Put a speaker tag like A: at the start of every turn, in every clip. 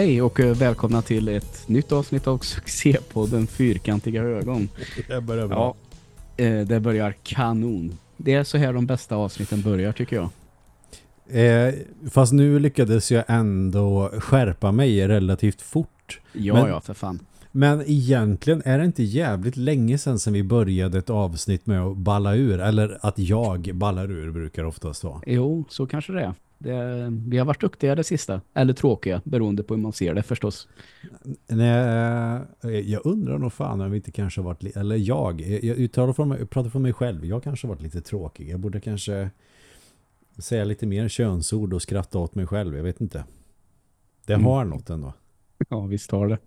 A: Hej och eh, välkomna till ett nytt avsnitt av succépodden Fyrkantiga ögon.
B: Det börjar bra.
A: Ja, eh, det börjar kanon. Det är så här de bästa avsnitten börjar tycker jag.
B: Eh, fast nu lyckades jag ändå skärpa mig relativt fort.
A: Ja,
B: Men-
A: ja, för fan.
B: Men egentligen är det inte jävligt länge sedan som vi började ett avsnitt med att balla ur. Eller att jag ballar ur brukar oftast vara.
A: Jo, så kanske det är. Det, vi har varit duktiga det sista. Eller tråkiga, beroende på hur man ser det förstås.
B: Nej, eh, jag undrar nog fan om vi inte kanske har varit... Eller jag, jag, jag uttalar från mig, pratar från mig själv. Jag kanske har varit lite tråkig. Jag borde kanske säga lite mer könsord och skratta åt mig själv. Jag vet inte. Det
A: Mm.
B: har något ändå.
A: Ja, visst har det.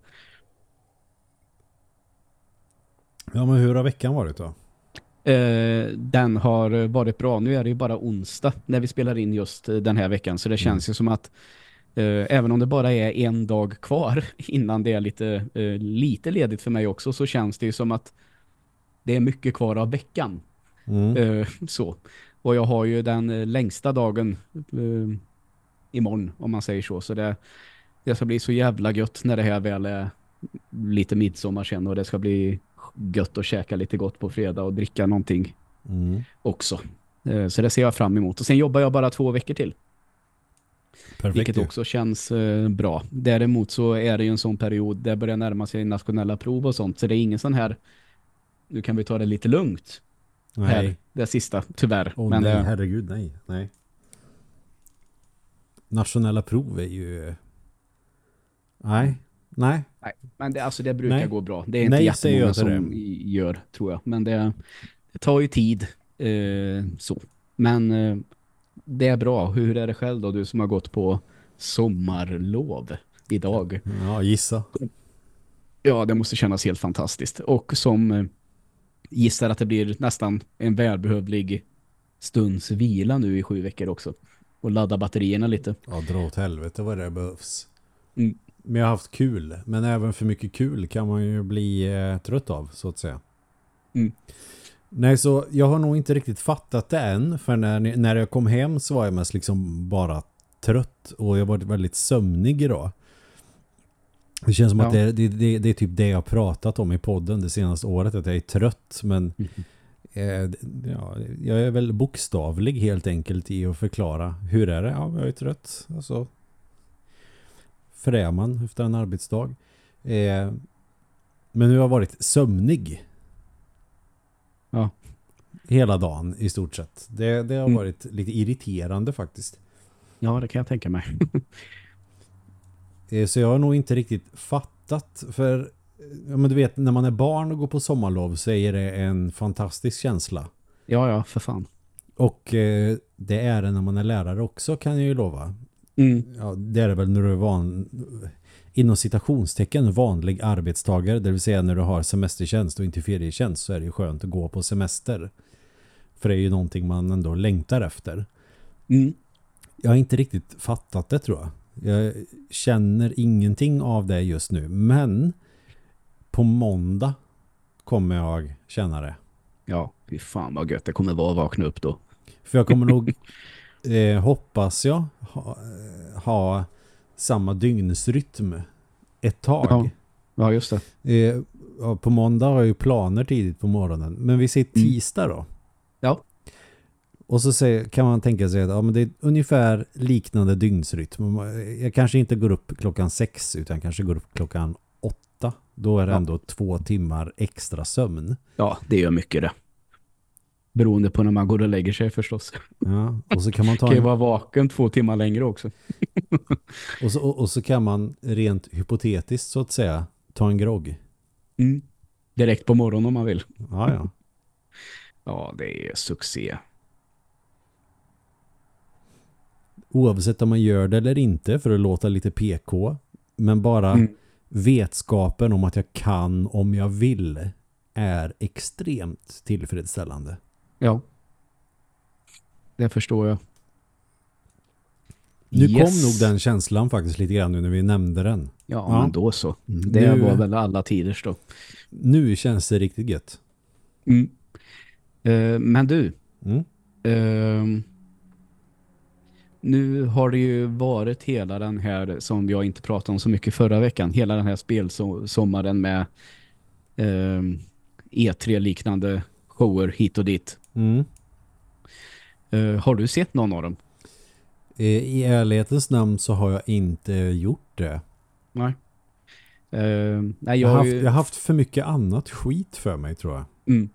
B: Ja, men hur har veckan varit då?
A: Eh, den har varit bra. Nu är det ju bara onsdag när vi spelar in just eh, den här veckan. Så det känns ju som att eh, även om det bara är en dag kvar innan det är lite, eh, lite ledigt för mig också så känns det ju som att det är mycket kvar av veckan.
B: Mm.
A: Så. Och jag har ju den längsta dagen imorgon om man säger så. Så det, det ska bli så jävla gött när det här väl är lite midsommar sen och det ska bli gött att käka lite gott på fredag och dricka någonting
B: Mm.
A: också. Eh, Så det ser jag fram emot. Och sen jobbar jag bara två veckor till.
B: Perfekt.
A: Vilket också känns eh, bra. Däremot så är det ju en sån period där börjar närma sig nationella prov och sånt. Så det är ingen sån här, nu kan vi ta det lite lugnt här,
B: Nej.
A: det sista, tyvärr.
B: Åh
A: Men
B: nej,
A: det,
B: herregud, nej. nej. Nationella prov är ju... Nej, nej.
A: nej, men det, alltså det brukar
B: Nej.
A: gå bra. Det är inte
B: Nej,
A: jättemånga
B: till
A: som i- gör, tror jag. Men det, det tar ju tid. Eh, så. Men eh, det är bra. Hur är det själv då, du som har gått på sommarlov idag?
B: Ja, gissa.
A: Ja, det måste kännas helt fantastiskt. Och som eh, gissar att det blir nästan en välbehövlig stunds vila nu i sju veckor också. Och ladda batterierna lite.
B: Ja, dra åt helvete vad det behövs.
A: Mm.
B: Men jag har haft kul. Men även för mycket kul kan man ju bli eh, trött av, så att säga.
A: Mm.
B: Nej, så jag har nog inte riktigt fattat det än. För när, när jag kom hem så var jag mest liksom bara trött. Och jag var väldigt sömnig idag. Det känns som
A: Ja.
B: att det, det, det, det är typ det jag har pratat om i podden det senaste året. Att jag är trött. Men Eh, ja, jag är väl bokstavlig helt enkelt i att förklara hur är det? Ja, jag är trött. Alltså, för det är man efter en arbetsdag. Eh, men nu har jag varit sömnig.
A: Ja.
B: Hela dagen i stort sett. Det, det har
A: Mm.
B: varit lite irriterande faktiskt.
A: Ja, det kan jag tänka mig.
B: Eh, så jag har nog inte riktigt fattat. För eh, ja, men du vet, när man är barn och går på sommarlov så är det en fantastisk känsla.
A: Ja, ja, för fan.
B: Och eh, det är det när man är lärare också kan jag ju lova.
A: Mm.
B: Ja, det är det väl när du är van, inom citationstecken vanlig arbetstagare, det vill säga när du har semestertjänst och inte ferietjänst så är det ju skönt att gå på semester. För det är ju någonting man ändå längtar efter.
A: Mm.
B: Jag har inte riktigt fattat det tror jag. Jag känner ingenting av det just nu. Men på måndag kommer jag känna det.
A: Ja, fy fan vad gött det kommer vara att vakna upp då.
B: För jag kommer nog, eh, hoppas jag, ha, ha samma dygnsrytm ett tag.
A: Ja. Ja, just det.
B: Eh, på måndag har jag ju planer tidigt på morgonen. Men vi säger tisdag då.
A: Ja.
B: Och så säger, kan man tänka sig att ja, men det är ungefär liknande dygnsrytm. Jag kanske inte går upp klockan sex utan kanske går upp klockan åtta. Då är det
A: Ja.
B: ändå två timmar extra sömn.
A: Ja, det gör mycket det. Beroende på när man går och lägger sig förstås.
B: Ja. Och så kan man ta
A: Kan ju vara vaken två timmar längre också.
B: och, så, och, och så kan man rent hypotetiskt så att säga ta en grogg.
A: Mm. Direkt på morgonen om man vill.
B: Ja, ja.
A: Ja, det är succé.
B: Oavsett om man gör det eller inte för att låta lite PK. Men bara
A: Mm.
B: vetskapen om att jag kan om jag vill är extremt tillfredsställande.
A: Ja. Det förstår jag.
B: Nu
A: Yes.
B: kom nog den känslan faktiskt lite grann nu när vi nämnde den.
A: Ja,
B: Ja.
A: men då så. Det
B: Nu-
A: var väl alla tiders då.
B: Nu känns det riktigt gött.
A: Mm. Eh, men du,
B: Mm.
A: ehm, nu har det ju varit hela den här som jag inte pratade om så mycket förra veckan. Hela den här spelsommaren med eh, E3-liknande shower hit och dit.
B: Mm.
A: Eh, har du sett någon av dem?
B: Eh, I ärlighetens namn så har jag inte gjort det.
A: Nej. Uh, nej
B: jag,
A: jag,
B: har
A: ju...
B: haft, jag har haft för mycket annat skit för mig tror jag.
A: Mm.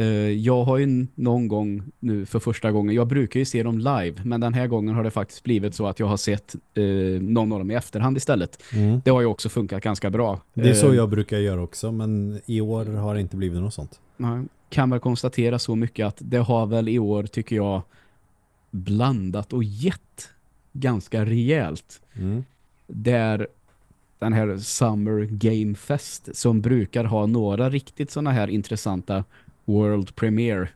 A: Uh, jag har ju någon gång nu för första gången, jag brukar ju se dem live men den här gången har det faktiskt blivit så att jag har sett uh, någon av dem i efterhand istället.
B: Mm.
A: Det har ju också funkat ganska bra.
B: Det är så jag brukar göra också men i år har det inte blivit något sånt.
A: Man kan väl konstatera så mycket att det har väl i år tycker jag blandat och gett ganska rejält.
B: Mm.
A: Där den här Summer Game Fest som brukar ha några riktigt sådana här intressanta World Premiere.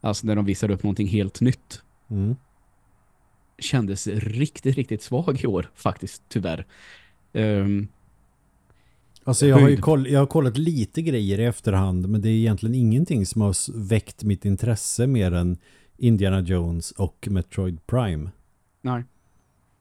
A: Alltså när de visar upp någonting helt nytt.
B: Mm.
A: Kändes riktigt, riktigt svag i år faktiskt, tyvärr. Um,
B: alltså jag har ju koll, jag har kollat lite grejer i efterhand men det är egentligen ingenting som har väckt mitt intresse mer än Indiana Jones och Metroid Prime.
A: Nej.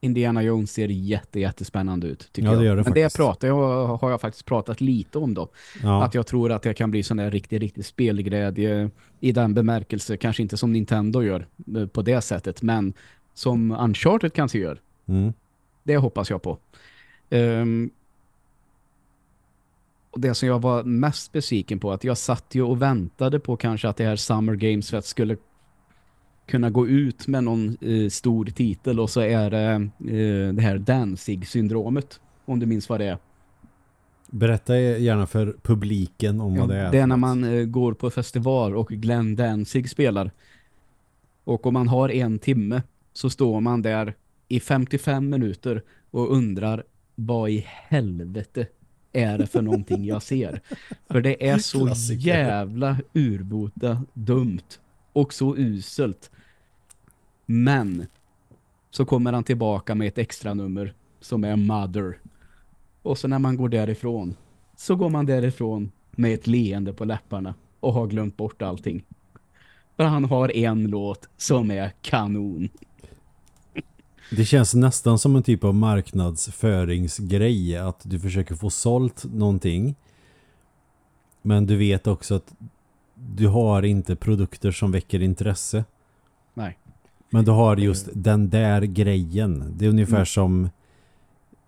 A: Indiana Jones ser jätte, jättespännande ut tycker
B: ja, det gör det
A: jag. Men
B: faktiskt.
A: det jag pratar, jag, har jag faktiskt pratat lite om då.
B: Ja.
A: Att jag tror att det kan bli sån där riktig, riktig spelglädje i den bemärkelse. Kanske inte som Nintendo gör eh, på det sättet, men som Uncharted kanske gör.
B: Mm.
A: Det hoppas jag på. Um, det som jag var mest besviken på att jag satt ju och väntade på kanske att det här Summer Games skulle kunna gå ut med någon eh, stor titel och så är det eh, det här Danzig-syndromet om du minns vad det är.
B: Berätta gärna för publiken om
A: ja,
B: vad det är.
A: Det är när man eh, går på festival och Glenn Danzig spelar. Och om man har en timme så står man där i 55 minuter och undrar vad i helvete är det för någonting jag ser. För det är så
B: Klassiker.
A: jävla urbota dumt och så uselt. Men så kommer han tillbaka med ett extra nummer som är Mother. Och så när man går därifrån så går man därifrån med ett leende på läpparna och har glömt bort allting. För han har en låt som är kanon.
B: Det känns nästan som en typ av marknadsföringsgrej att du försöker få sålt någonting men du vet också att du har inte produkter som väcker intresse.
A: Nej.
B: Men du har just den där grejen. Det är ungefär
A: Mm.
B: som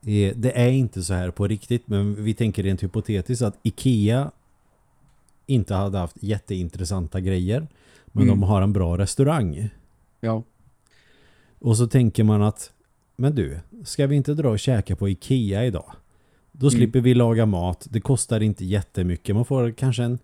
B: eh, det är inte så här på riktigt men vi tänker rent hypotetiskt att Ikea inte hade haft jätteintressanta grejer men
A: Mm.
B: de har en bra restaurang.
A: Ja.
B: Och så tänker man att men du, ska vi inte dra och käka på Ikea idag? Då
A: Mm.
B: slipper vi laga mat. Det kostar inte jättemycket. Man får kanske en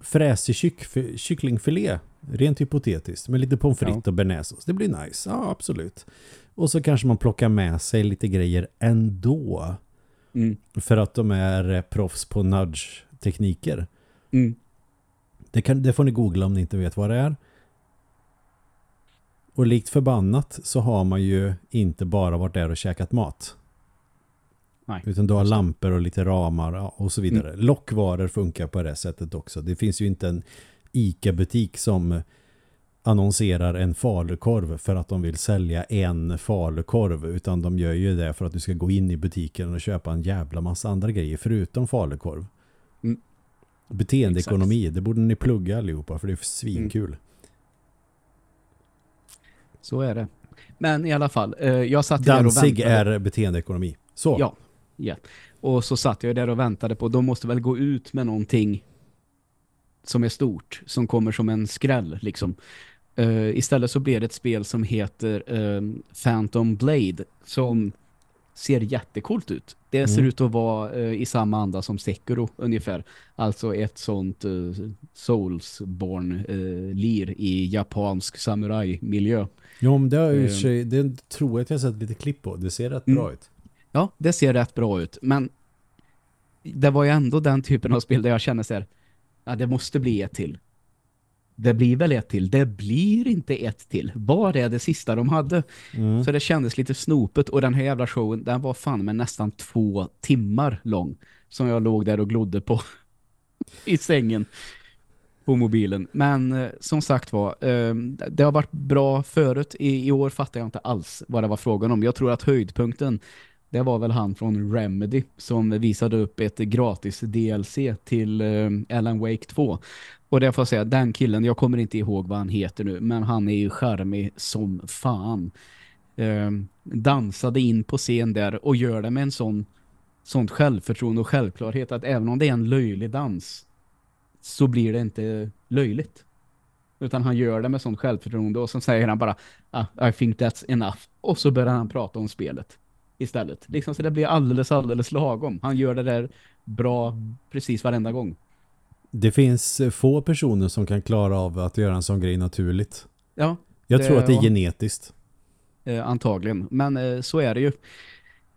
B: fräsig kyck, kycklingfilé. Rent hypotetiskt. Med lite pommes frites
A: Ja.
B: och bearnaisesås. Det blir nice. Ja, absolut. Och så kanske man plockar med sig lite grejer ändå.
A: Mm.
B: För att de är eh, proffs på nudge-tekniker.
A: Mm.
B: Det, kan, det får ni googla om ni inte vet vad det är. Och likt förbannat så har man ju inte bara varit där och käkat mat.
A: Nej.
B: Utan du har lampor och lite ramar och så vidare. Lockvaror funkar på det sättet också. Det finns ju inte en ICA-butik som annonserar en falukorv för att de vill sälja en falukorv utan de gör ju det för att du ska gå in i butiken och köpa en jävla massa andra grejer förutom falukorv.
A: Mm.
B: Beteendeekonomi, det borde ni plugga allihopa för det är svinkul.
A: Så är det. Men i alla fall, eh, jag satt ju där och
B: Danzig
A: väntade.
B: är beteendeekonomi. Så.
A: Ja, ja. Och så satt jag där och väntade på, de måste väl gå ut med någonting som är stort, som kommer som en skräll liksom. Eh, istället så blir det ett spel som heter eh, Phantom Blade som ser jättekult ut. Det ser
B: Mm.
A: ut att vara eh, i samma anda som Sekiro ungefär. Alltså ett sånt uh, Soulsborne-lir i japansk samurai-miljö.
B: Ja, men det, har ju
A: Ehm.
B: sig, det tror jag att jag sett lite klipp på. Det ser rätt
A: Mm.
B: bra ut.
A: Ja, det ser rätt bra ut. Men det var ju ändå den typen av spel där jag känner så här, ja det måste bli ett till. Det blir väl ett till. Det blir inte ett till. Vad är det sista de hade?
B: Mm.
A: Så det kändes lite snopet och den här jävla showen, den var fan med nästan två timmar lång. Som jag låg där och glodde på i sängen. på mobilen. Men eh, som sagt var, eh, det har varit bra förut. I, I år fattar jag inte alls vad det var frågan om. Jag tror att höjdpunkten det var väl han från Remedy som visade upp ett gratis DLC till eh, Alan Wake 2. Och det får jag säga, den killen, jag kommer inte ihåg vad han heter nu, men han är ju charmig som fan. Eh, dansade in på scen där och gör det med en sån sånt självförtroende och självklarhet att även om det är en löjlig dans så blir det inte löjligt. Utan han gör det med sånt självförtroende och så säger han bara ah, I think that's enough. Och så börjar han prata om spelet istället. Liksom så det blir alldeles, alldeles lagom. Han gör det där bra precis varenda gång.
B: Det finns få personer som kan klara av att göra en sån grej naturligt.
A: Ja.
B: Jag tror att det är genetiskt.
A: Eh, antagligen. Men eh, så är det ju.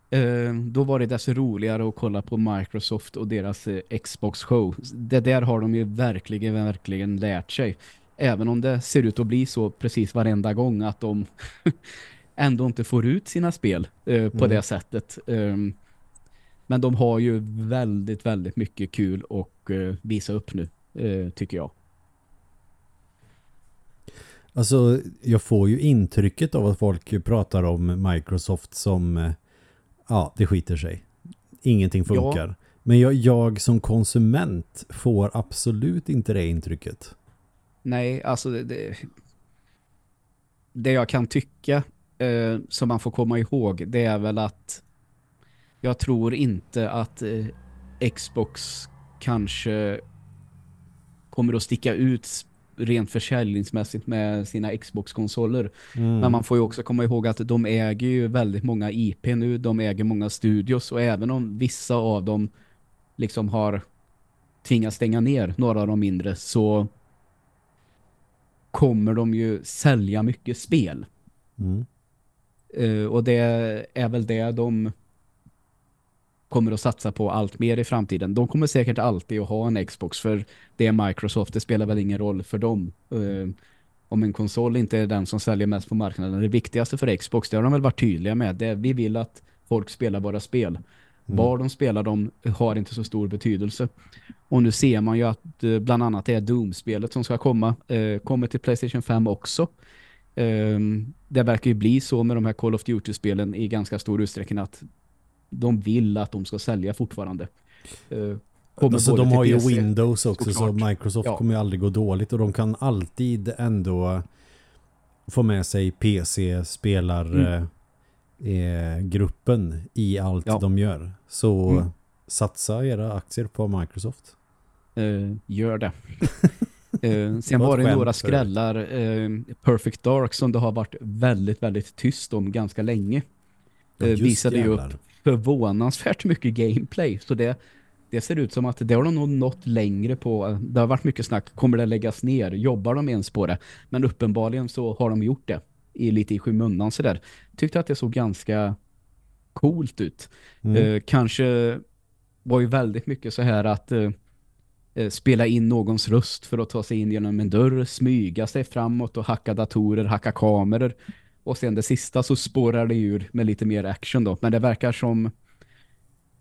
A: Eh, då var det desto roligare att kolla på Microsoft och deras eh, Xbox-show. Det där har de ju verkligen, verkligen lärt sig. Även om det ser ut att bli så precis varenda gång att de ändå inte får ut sina spel eh, på mm. det sättet. Men de har ju väldigt, väldigt mycket kul att uh, visa upp nu, uh, tycker jag.
B: Alltså, jag får ju intrycket av att folk pratar om Microsoft som ja, det skiter sig. Ingenting funkar. Ja. Men jag, jag som konsument får absolut inte det intrycket.
A: Nej, alltså det, det, det jag kan tycka eh, som man får komma ihåg det är väl att jag tror inte att eh, Xbox kanske kommer att sticka ut rent försäljningsmässigt med sina Xbox-konsoler. Mm. Men man får ju också komma ihåg att de äger ju väldigt många IP nu. De äger många studios och även om vissa av dem liksom har tvingats stänga ner några av de mindre så kommer de ju sälja mycket spel. Mm. Uh, och det är väl det de kommer att satsa på allt mer i framtiden. De kommer säkert alltid att ha en Xbox för det är Microsoft. Det spelar väl ingen roll för dem. Uh, om en konsol inte är den som säljer mest på marknaden. Det viktigaste för Xbox, det har de väl varit tydliga med. Det är, vi vill att folk spelar våra spel. Mm. Var de spelar dem har inte så stor betydelse. Och nu ser man ju att uh, bland annat det är Doom-spelet som ska komma. Uh, kommer till Playstation 5 också. Um, det verkar ju bli så med de här Call of Duty-spelen i ganska stor utsträckning att de vill att de ska sälja fortfarande.
B: Uh, alltså de har ju Windows också så Microsoft ja. kommer ju aldrig gå dåligt och de kan alltid ändå få med sig PC-spelargruppen mm. eh, i allt ja. de gör. Så mm. satsa era aktier på Microsoft.
A: Uh, gör det. Uh, sen var det några skrällar uh, Perfect Dark som det har varit väldigt, väldigt tyst om ganska länge. Uh, visade ju upp förvånansvärt mycket gameplay. Så det, det ser ut som att det har de nog nått längre på. Det har varit mycket snack. Kommer det läggas ner? Jobbar de ens på det? Men uppenbarligen så har de gjort det. I, lite i skymundan sådär. Tyckte att det såg ganska coolt ut. Mm. kanske var ju väldigt mycket så här att Eh, spela in någons röst för att ta sig in genom en dörr, smyga sig framåt och hacka datorer, hacka kameror. Och sen det sista så spårar det ur med lite mer action då. Men det verkar som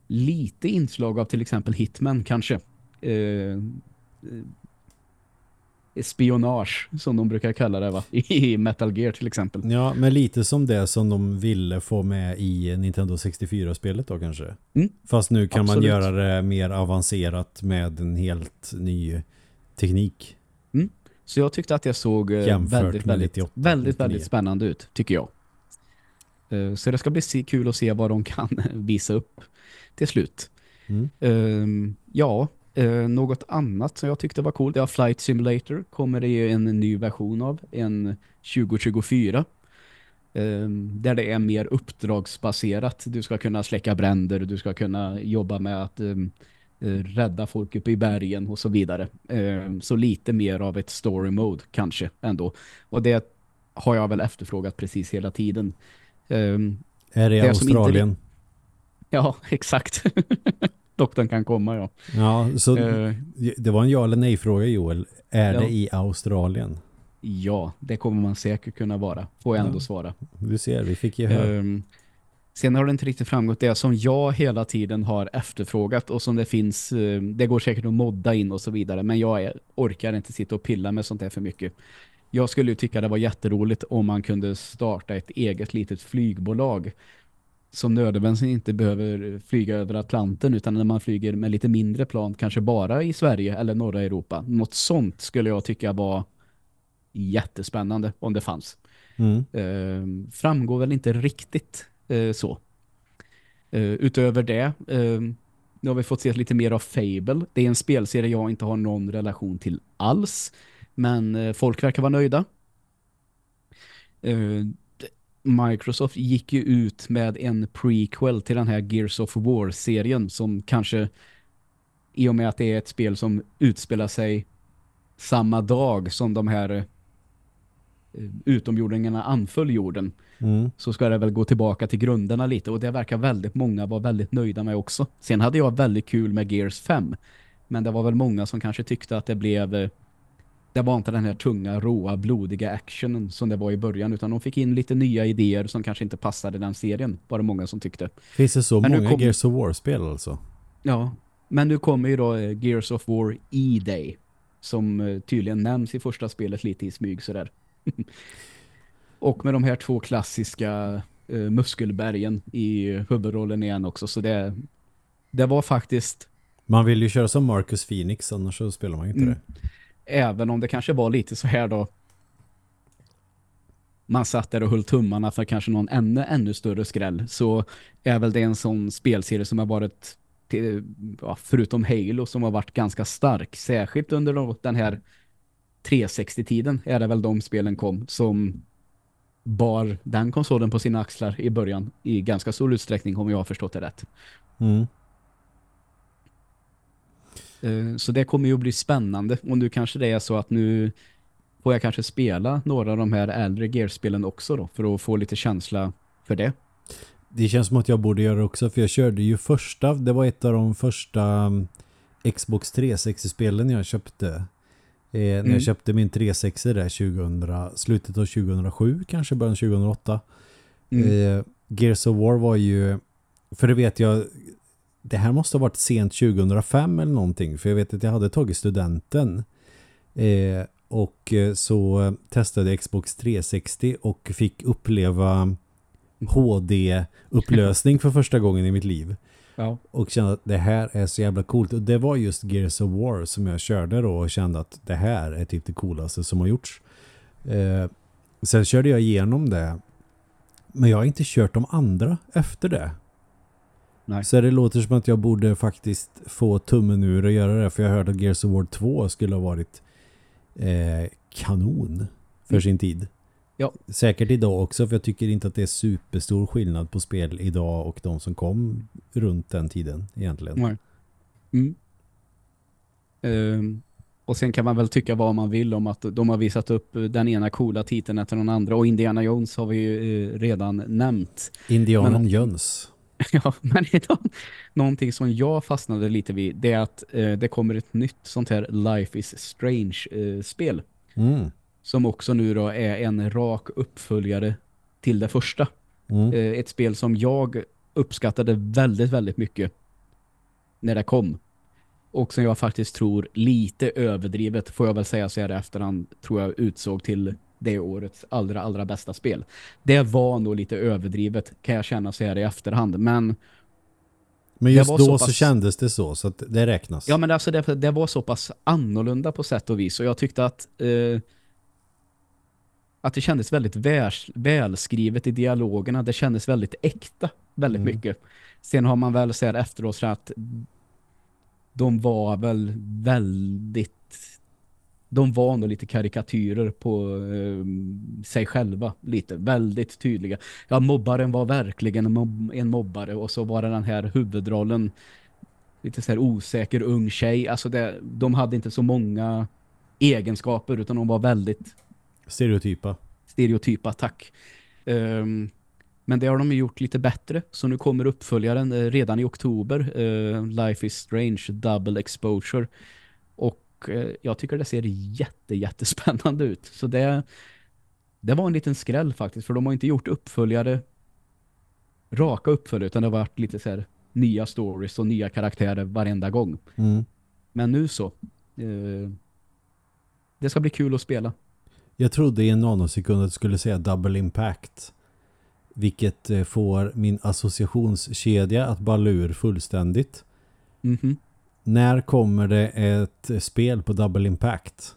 A: lite inslag av till exempel Hitman kanske. Eh, spionage som de brukar kalla det va? I Metal Gear till exempel.
B: Ja, men lite som det som de ville få med i Nintendo 64-spelet då kanske. Mm. Fast nu kan Absolut. man göra det mer avancerat med en helt ny teknik.
A: Så jag tyckte att det såg eh, Jämfört väldigt, väldigt, 98, väldigt, väldigt spännande ut, tycker jag. Eh, så det ska bli kul att se vad de kan visa upp till slut. Mm. Ehm, ja, Eh, något annat som jag tyckte var coolt, ja, Flight Simulator kommer det ju en ny version av, en 2024. Eh, där det är mer uppdragsbaserat. Du ska kunna släcka bränder, du ska kunna jobba med att eh, eh rädda folk uppe i bergen och så vidare. Eh, så lite mer av ett story mode kanske ändå. Och det har jag väl efterfrågat precis hela tiden.
B: Eh, är det i Australien? Inte...
A: Ja, exakt. doktorn kan komma, ja.
B: Ja, så uh, det var en ja eller nej-fråga, Joel. Är ja. det i Australien?
A: Ja, det kommer man säkert kunna vara. Får jag ändå svara.
B: Du ser, vi fick ju höra. Um,
A: Sen har det inte riktigt framgått det som jag hela tiden har efterfrågat och som det finns, eh, det går säkert att modda in och så vidare, men jag är, orkar inte sitta och pilla med sånt här för mycket. Jag skulle ju tycka det var jätteroligt om man kunde starta ett eget litet flygbolag som nödvändigtvis inte behöver flyga över Atlanten utan när man flyger med lite mindre plan, kanske bara i Sverige eller norra Europa. Något sånt skulle jag tycka var jättespännande om det fanns.
B: Mm.
A: Eh, framgår väl inte riktigt Eh, så. Eh, utöver det, eh, nu har vi fått se lite mer av Fable. Det är en spelserie jag inte har någon relation till alls. Men eh, folk verkar vara nöjda. Eh, Microsoft gick ju ut med en prequel till den här Gears of War-serien som kanske i och med att det är ett spel som utspelar sig samma dag som de här eh, utomjordingarna anföll jorden
B: Mm.
A: så ska det väl gå tillbaka till grunderna lite och det verkar väldigt många vara väldigt nöjda med också. Sen hade jag väldigt kul med Gears 5 men det var väl många som kanske tyckte att det blev eh, det var inte den här tunga, råa, blodiga actionen som det var i början utan de fick in lite nya idéer som kanske inte passade den serien, var det många som tyckte.
B: Finns det så
A: Men
B: många
A: kom-
B: Gears of War-spel alltså?
A: Ja, men nu kommer ju då eh, Gears of War E-Day som eh, tydligen nämns i första spelet lite i smyg sådär. och med de här två klassiska eh, muskelbergen i huvudrollen igen också så det, det var faktiskt
B: Man vill ju köra som Marcus Phoenix, annars så spelar man ju inte
A: Mm.
B: det.
A: även om det kanske var lite så här då man satt där och höll tummarna för kanske någon ännu, ännu större skräll så är väl det en sån spelserie som har varit till, ja, förutom Halo som har varit ganska stark särskilt under den här 360-tiden är det väl de spelen kom som bar den konsolen på sina axlar i början i ganska stor utsträckning om jag har förstått det rätt.
B: Mm.
A: Eh, Så det kommer ju att bli spännande. Och nu kanske det är så att nu får jag kanske spela några av de här äldre Gears-spelen också då. För att få lite känsla för det.
B: Det känns som att jag borde göra också för jag körde ju första, det var ett av de första um, Xbox 360-spelen jag köpte. Eh, När
A: Mm.
B: jag köpte min 360 där 2000, slutet av 2007 kanske början 2008.
A: Mm.
B: Eh, Gears of War var ju, för det vet jag, det här måste ha varit sent 2005 eller någonting, för jag vet att jag hade tagit studenten. Eh, och eh, så testade Xbox 360 och fick uppleva HD-upplösning för första gången i mitt liv.
A: Ja.
B: Och kände att det här är så jävla coolt. Och det var just Gears of War som jag körde då och kände att det här är typ det coolaste som har gjorts. Eh, sen körde jag igenom det. Men jag har inte kört de andra efter det.
A: Nej.
B: Så det låter som att jag borde faktiskt få tummen ur och göra det. För jag hörde att Gears of War 2 skulle ha varit eh, kanon för
A: Mm.
B: sin tid.
A: Ja.
B: Säkert idag också för jag tycker inte att det är superstor skillnad på spel idag och de som kom runt den tiden egentligen.
A: Nej. Mm. Ehm, och sen kan man väl tycka vad man vill om att de har visat upp den ena coola titeln efter den andra. Och Indiana Jones har vi ju eh, redan nämnt.
B: Indianen
A: Men-
B: Jöns.
A: Ja, men idag, någonting som jag fastnade lite vid det är att eh, det kommer ett nytt sånt här Life is Strange-spel.
B: Mm.
A: Som också nu då är en rak uppföljare till det första.
B: Mm.
A: Eh, ett spel som jag uppskattade väldigt, väldigt mycket när det kom. Och som jag faktiskt tror lite överdrivet, får jag väl säga så här efterhand, tror jag utsåg till det årets allra, allra bästa spel. Det var nog lite överdrivet, kan jag känna så här i efterhand. Men
B: Men just då
A: så
B: så,
A: pass-
B: kändes det så, så att det räknas.
A: Ja, men alltså det, det var så pass annorlunda på sätt och vis. Och jag tyckte att eh, att det kändes väldigt väl, välskrivet i dialogerna. Det kändes väldigt äkta, väldigt
B: Mm.
A: mycket. Sen har man väl här efteråt så att de var väl väldigt de var nog lite karikatyrer på eh, sig själva lite, väldigt tydliga. Ja, mobbaren var verkligen en mobbare och så var det den här huvudrollen lite så här osäker ung tjej. Alltså det, de hade inte så många egenskaper utan de var väldigt
B: Stereotypa.
A: stereotypa, tack. Ehm, men det har de gjort lite bättre. Så nu kommer uppföljaren eh, redan i oktober. eh, Life is Strange Double Exposure. Och eh, jag tycker det ser jätte, jättespännande ut. Så det, det var en liten skräll faktiskt. För de har inte gjort uppföljare raka uppföljare utan det har varit lite så här nya stories och nya karaktärer varenda gång.
B: Mm.
A: Men nu så. Eh, det ska bli kul att spela.
B: Jag trodde i en nanosekund att du skulle säga double impact. Vilket eh, får min associationskedja att balla ur fullständigt.
A: Mhm.
B: När kommer det ett eh, spel på double impact?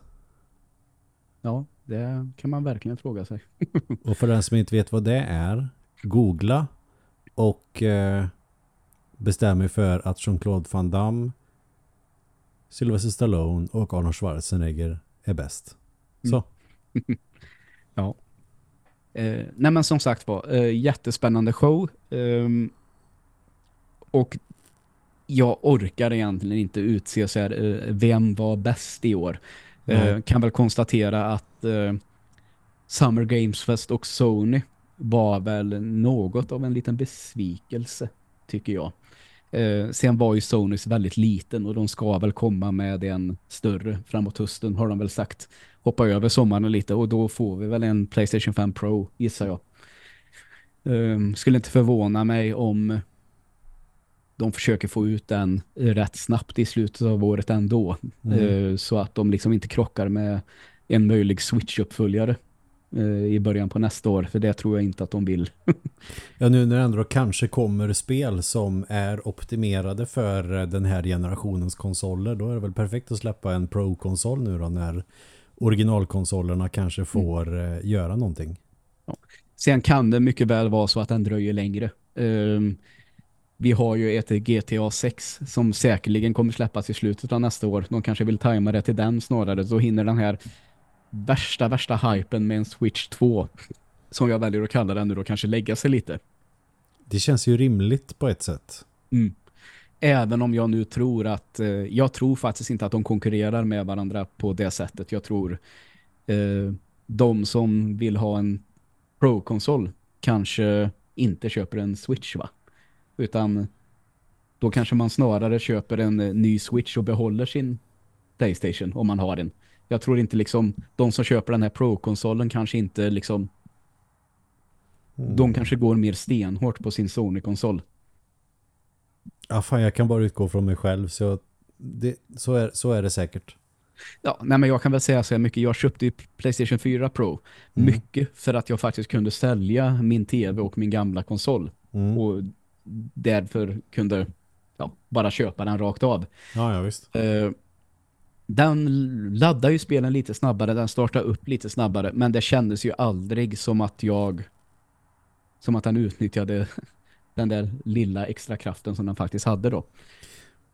A: Ja, det kan man verkligen fråga sig.
B: Och för den som inte vet vad det är, googla och eh, bestäm er för att Jean-Claude Van Damme, Sylvester Stallone och Arnold Schwarzenegger är bäst. Så.
A: Ja. Eh, nej men som sagt var, eh, jättespännande show. Ehm, och jag orkar egentligen inte utse så här, eh, vem var bäst i år. Eh,
B: Nej.
A: kan väl konstatera att eh, Summer Games Fest och Sony var väl något av en liten besvikelse, tycker jag. Eh, sen var ju Sonys väldigt liten och de ska väl komma med en större framåt hösten har de väl sagt. Hoppa över sommaren lite och då får vi väl en Playstation 5 Pro gissar jag. Eh, skulle inte förvåna mig om de försöker få ut den rätt snabbt i slutet av året ändå.
B: Mm.
A: Eh, så att de liksom inte krockar med en möjlig Switch-uppföljare eh, i början på nästa år. För det tror jag inte att de vill.
B: Ja, nu när det ändå kanske kommer spel som är optimerade för den här generationens konsoler, då är det väl perfekt att släppa en Pro-konsol nu då när originalkonsolerna kanske får eh, göra någonting.
A: Sen kan det mycket väl vara så att den dröjer längre. Ehm, vi har ju ett GTA 6 som säkerligen kommer släppas i slutet av nästa år. De kanske vill tajma det till den snarare. Då hinner den här värsta, värsta hypen med en Switch 2 som jag väljer att kalla den nu då kanske lägga sig lite.
B: Det känns ju rimligt på ett sätt.
A: Mm. Även om jag nu tror att eh, jag tror faktiskt inte att de konkurrerar med varandra på det sättet. Jag tror eh, de som vill ha en Pro-konsol kanske inte köper en Switch va? Utan då kanske man snarare köper en eh, ny Switch och behåller sin Playstation om man har en. Jag tror inte liksom de som köper den här Pro-konsolen kanske inte liksom de kanske går mer stenhårt på sin Sony-konsol.
B: Ja, fan, jag kan bara utgå från mig själv så, det, så, är, så är det säkert.
A: Ja, nej men jag kan väl säga så här mycket. Jag köpte ju Playstation 4 Pro mycket för att jag faktiskt kunde sälja min tv och min gamla konsol.
B: Mm.
A: Och därför kunde ja, bara köpa den rakt av.
B: Ja, ja, visst.
A: Eh, den laddar ju spelen lite snabbare, den startar upp lite snabbare, men det kändes ju aldrig som att jag som att den utnyttjade den där lilla extra kraften som den faktiskt hade då.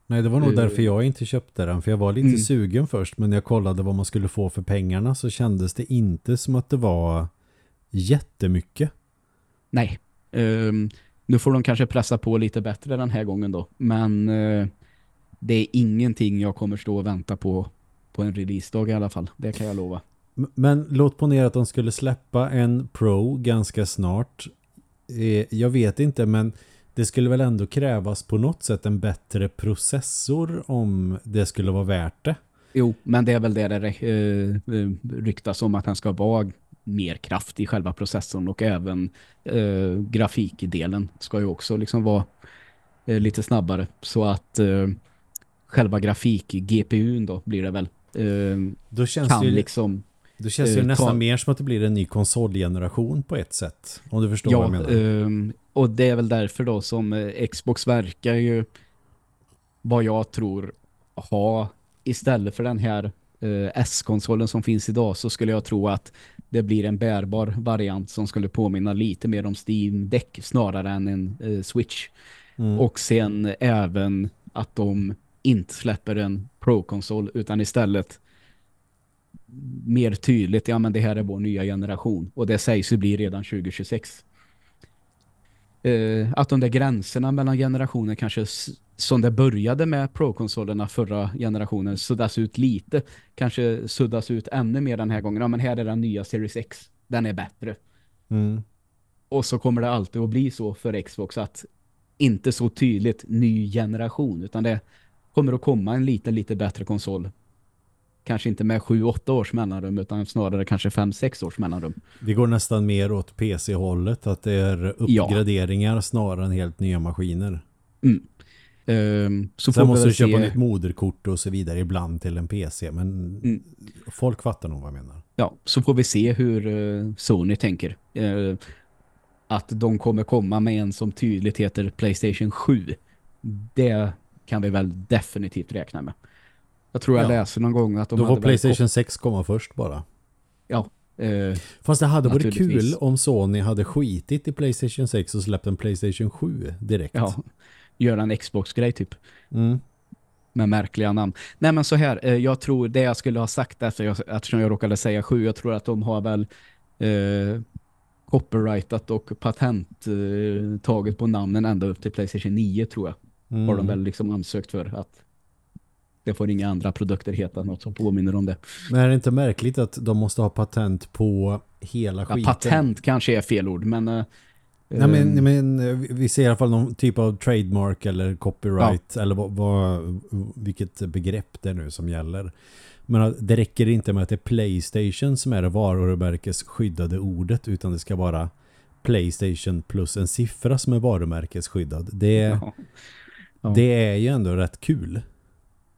B: Nej, det var nog
A: Eh.
B: därför jag inte köpte den. För jag var lite
A: Mm.
B: sugen först. Men när jag kollade vad man skulle få för pengarna så kändes det inte som att det var jättemycket.
A: Nej. Ehm, nu får de kanske pressa på lite bättre den här gången då. Men eh, det är ingenting jag kommer stå och vänta på på en releasedag i alla fall. Det kan jag lova.
B: Men låt på ner att de skulle släppa en Pro ganska snart. Eh, Jag vet inte, men det skulle väl ändå krävas på något sätt en bättre processor om det skulle vara värt det.
A: Jo, men det är väl det det eh, eh, ryktas om att den ska vara mer kraft i själva processorn och även eh, grafikdelen ska ju också liksom vara eh, lite snabbare så att eh, själva grafik-GPUn då blir det väl eh,
B: Då känns
A: kan
B: det ju,
A: liksom
B: då känns det ju
A: eh,
B: nästan
A: ta-
B: mer som att det blir en ny konsolgeneration på ett sätt. Om du förstår vad jag
A: Ja,
B: menar.
A: ehm, och det är väl därför då som eh, Xbox verkar ju vad jag tror ha istället för den här eh, S-konsolen som finns idag så skulle jag tro att det blir en bärbar variant som skulle påminna lite mer om Steam Deck snarare än en eh, Switch.
B: Mm.
A: Och sen även att de inte släpper en Pro-konsol utan istället mer tydligt, ja men det här är vår nya generation. Och det sägs ju bli redan 2026. Eh, att de där gränserna mellan generationer kanske som det började med Pro-konsolerna förra generationen suddas ut lite. Kanske suddas ut ännu mer den här gången. Ja men här är den nya Series X. Den är bättre.
B: Mm.
A: Och så kommer det alltid att bli så för Xbox att inte så tydligt ny generation utan det kommer att komma en lite lite bättre konsol. Kanske inte med 7-8 års mellanrum utan snarare kanske 5-6 års mellanrum.
B: Vi går nästan mer åt PC-hållet att det är uppgraderingar ja. snarare än helt nya maskiner.
A: Mm. Um, så
B: Sen måste du köpa se... nytt moderkort och så vidare ibland till en PC men mm. folk fattar nog vad jag menar.
A: Ja, så får vi se hur uh, Sony tänker. Uh, att de kommer komma med en som tydligt heter Playstation 7. Det kan vi väl definitivt räkna med. Jag tror jag ja. läser någon gång att de
B: Då var Playstation 6 komma först bara.
A: Ja.
B: Eh, Fast det hade varit kul om Sony hade skitit i Playstation 6 och släppt en Playstation 7 direkt.
A: Ja, göra en Xbox-grej typ.
B: Mm.
A: Med märkliga namn. Nej men så här, eh, jag tror det jag skulle ha sagt efter jag, eftersom jag råkade säga 7, jag tror att de har väl eh, copyrightat och patent eh, taget på namnen ända upp till Playstation 9 tror jag. Mm. Har de väl liksom ansökt för att det får inga andra produkter heta något som påminner om det.
B: Men är det inte märkligt att de måste ha patent på hela skiten?
A: Ja, patent kanske är fel ord, men... Uh,
B: Nej, men, men eh, vi ser i alla fall någon typ av trademark eller copyright ja. eller vad, vad, vilket begrepp det är nu som gäller. Men det räcker inte med att det är Playstation som är det varumärkesskyddade ordet utan det ska vara Playstation plus en siffra som är varumärkesskyddad. Det, ja. Ja. det är ju ändå rätt kul.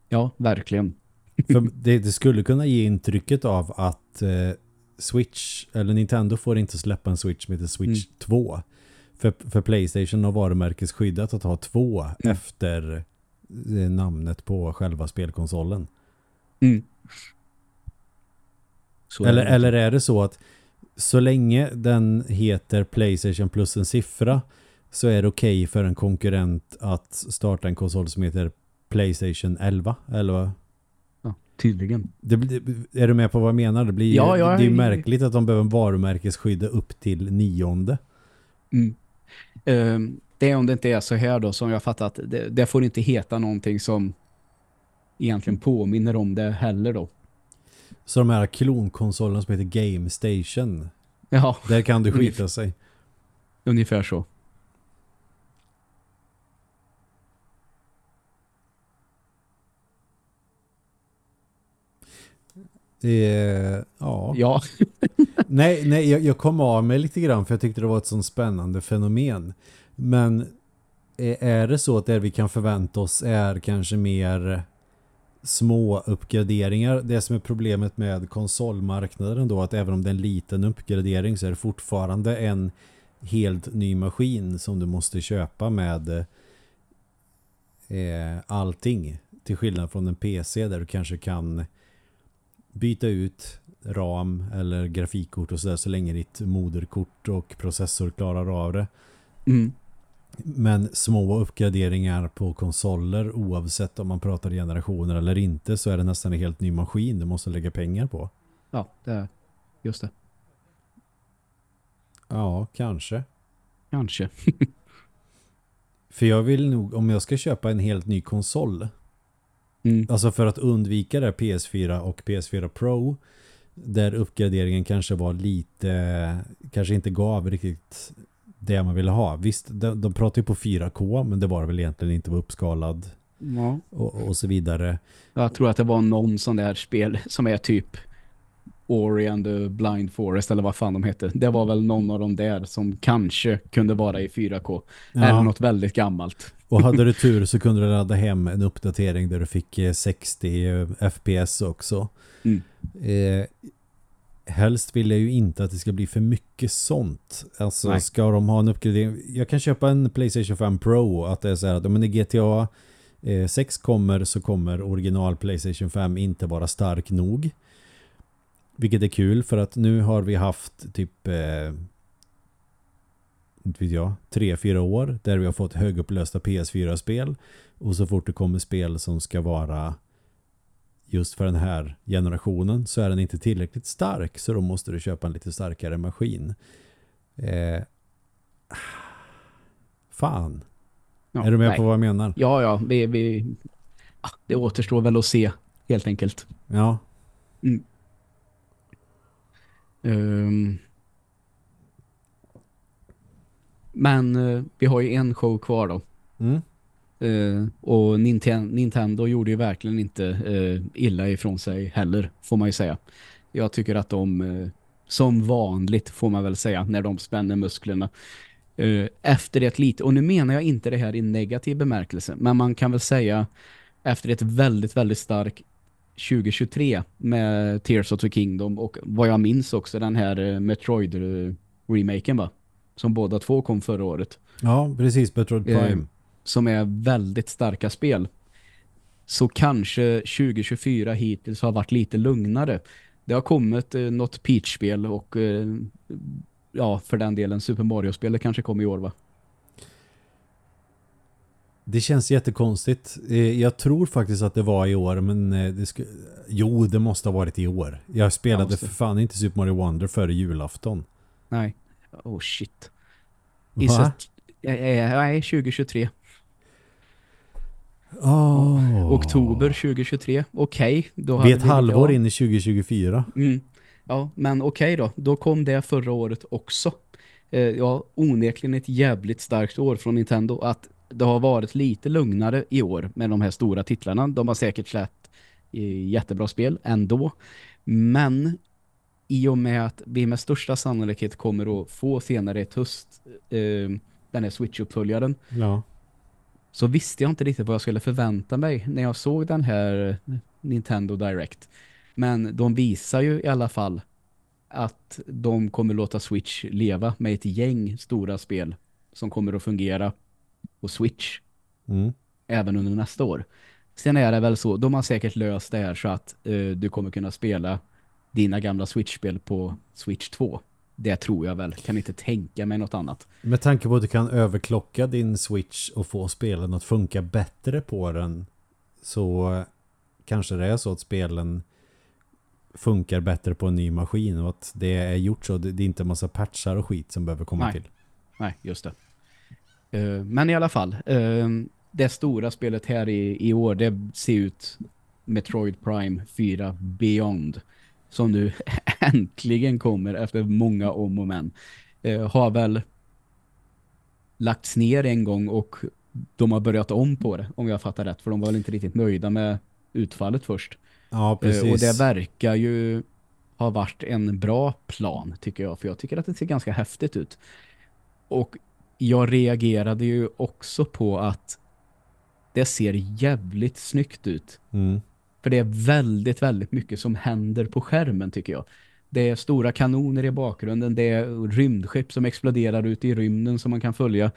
A: Ja, verkligen.
B: För det, det, skulle kunna ge intrycket av att eh, Switch, eller Nintendo får inte släppa en Switch med Switch mm. 2. För, för Playstation har varumärkesskyddat att ha två mm. efter eh, namnet på själva spelkonsolen.
A: Mm.
B: Eller, är eller är det så att så länge den heter Playstation plus en siffra så är det okej okay för en konkurrent att starta en konsol som heter Playstation 11 eller
A: Ja, tydligen.
B: Det, är du med på vad jag menar? Det blir ja, ja, det är märkligt att de behöver varumärkesskydda upp till nionde.
A: Mm. Um, det är om det inte är så här då som jag fattat. Det, det får inte heta någonting som egentligen påminner om det heller då.
B: Så de här klonkonsolerna som heter Game Station.
A: Ja.
B: Där kan du skita sig.
A: Ungefär så.
B: Eh, ja.
A: Ja.
B: nej, nej jag, jag, kom av mig lite grann för jag tyckte det var ett sånt spännande fenomen. Men är det så att det vi kan förvänta oss är kanske mer små uppgraderingar. Det som är problemet med konsolmarknaden då att även om det är en liten uppgradering så är det fortfarande en helt ny maskin som du måste köpa med eh, allting. Till skillnad från en PC där du kanske kan byta ut ram eller grafikkort och sådär så länge ditt moderkort och processor klarar av det.
A: Mm.
B: Men små uppgraderingar på konsoler oavsett om man pratar generationer eller inte så är det nästan en helt ny maskin du måste lägga pengar på.
A: Ja, det är just det.
B: Ja, kanske.
A: Kanske.
B: För jag vill nog, om jag ska köpa en helt ny konsol
A: mm.
B: alltså för att undvika det PS4 och PS4 Pro där uppgraderingen kanske var lite kanske inte gav riktigt det man ville ha. Visst, de, de pratar ju på 4K men det var väl egentligen inte var uppskalad
A: ja.
B: och, och, så vidare.
A: Jag tror att det var någon sån där spel som är typ Ori and the Blind Forest eller vad fan de heter. Det var väl någon av dem där som kanske kunde vara i 4K. Ja. Eller något väldigt gammalt.
B: Och hade du tur så kunde du ladda hem en uppdatering där du fick 60 eh, FPS också.
A: Mm.
B: Eh, helst vill jag ju inte att det ska bli för mycket sånt. Alltså Nej. ska de ha en uppgradering. Jag kan köpa en Playstation 5 Pro att det är så här att om en GTA 6 eh, kommer så kommer original Playstation 5 inte vara stark nog. Vilket är kul för att nu har vi haft typ eh, inte vet jag, tre, fyra år där vi har fått högupplösta PS4-spel och så fort det kommer spel som ska vara just för den här generationen så är den inte tillräckligt stark så då måste du köpa en lite starkare maskin. Eh, fan. Ja, är du med nej. på vad jag menar?
A: Ja, ja. Vi, vi, det återstår väl att se helt enkelt.
B: Ja.
A: Mm. Um, men uh, vi har ju en show kvar då.
B: Mm.
A: Uh, och Ninten Nintendo gjorde ju verkligen inte uh, illa ifrån sig heller, får man ju säga. Jag tycker att de, som vanligt får man väl säga, när de spänner musklerna efter ett lite, och nu menar jag inte det här i negativ bemärkelse, men man kan väl säga efter ett väldigt, väldigt starkt 2023 med Tears of the Kingdom och vad jag minns också den här Metroid-remaken va? Som båda två kom förra året.
B: Ja, precis, Metroid Prime
A: som är väldigt starka spel så kanske 2024 hittills har varit lite lugnare. Det har kommit eh, något Peach-spel och eh, ja, för den delen Super Mario-spelet kanske kommer i år va?
B: Det känns jättekonstigt. Eh, jag tror faktiskt att det var i år, men eh, det jo, det måste ha varit i år. Jag spelade för fan inte Super Mario Wonder före julafton.
A: Nej. Oh shit. Va? Nej, 2023.
B: Oh.
A: Oktober 2023. Okej.
B: Okay, Vi är ett halvår in i 2024.
A: Mm. Ja, men okej okay då. Då kom det förra året också. Eh, ja, onekligen ett jävligt starkt år från Nintendo. Att det har varit lite lugnare i år med de här stora titlarna. De har säkert släppt jättebra spel ändå. Men i och med att vi med största sannolikhet kommer att få senare ett höst eh, den här Switch-uppföljaren
B: ja
A: så visste jag inte riktigt vad jag skulle förvänta mig när jag såg den här Nintendo Direct. Men de visar ju i alla fall att de kommer låta Switch leva med ett gäng stora spel som kommer att fungera på Switch
B: mm.
A: även under nästa år. Sen är det väl så, de har säkert löst det här så att uh, du kommer kunna spela dina gamla Switch-spel på Switch 2 det tror jag väl. Kan inte tänka mig något annat.
B: Med tanke på att du kan överklocka din Switch och få spelen att funka bättre på den så kanske det är så att spelen funkar bättre på en ny maskin och att det är gjort så. Det är inte en massa patchar och skit som behöver komma
A: Nej.
B: till.
A: Nej, just det. Uh, men i alla fall, uh, det stora spelet här i, i år, det ser ut Metroid Prime 4 Beyond som nu äntligen kommer efter många om och men eh, har väl lagts ner en gång och de har börjat om på det om jag fattar rätt för de var väl inte riktigt nöjda med utfallet först.
B: Ja, precis.
A: Eh, och det verkar ju ha varit en bra plan tycker jag för jag tycker att det ser ganska häftigt ut. Och jag reagerade ju också på att det ser jävligt snyggt ut.
B: Mm.
A: För det är väldigt, väldigt mycket som händer på skärmen tycker jag. Det är stora kanoner i bakgrunden, det är rymdskepp som exploderar ut i rymden som man kan följa.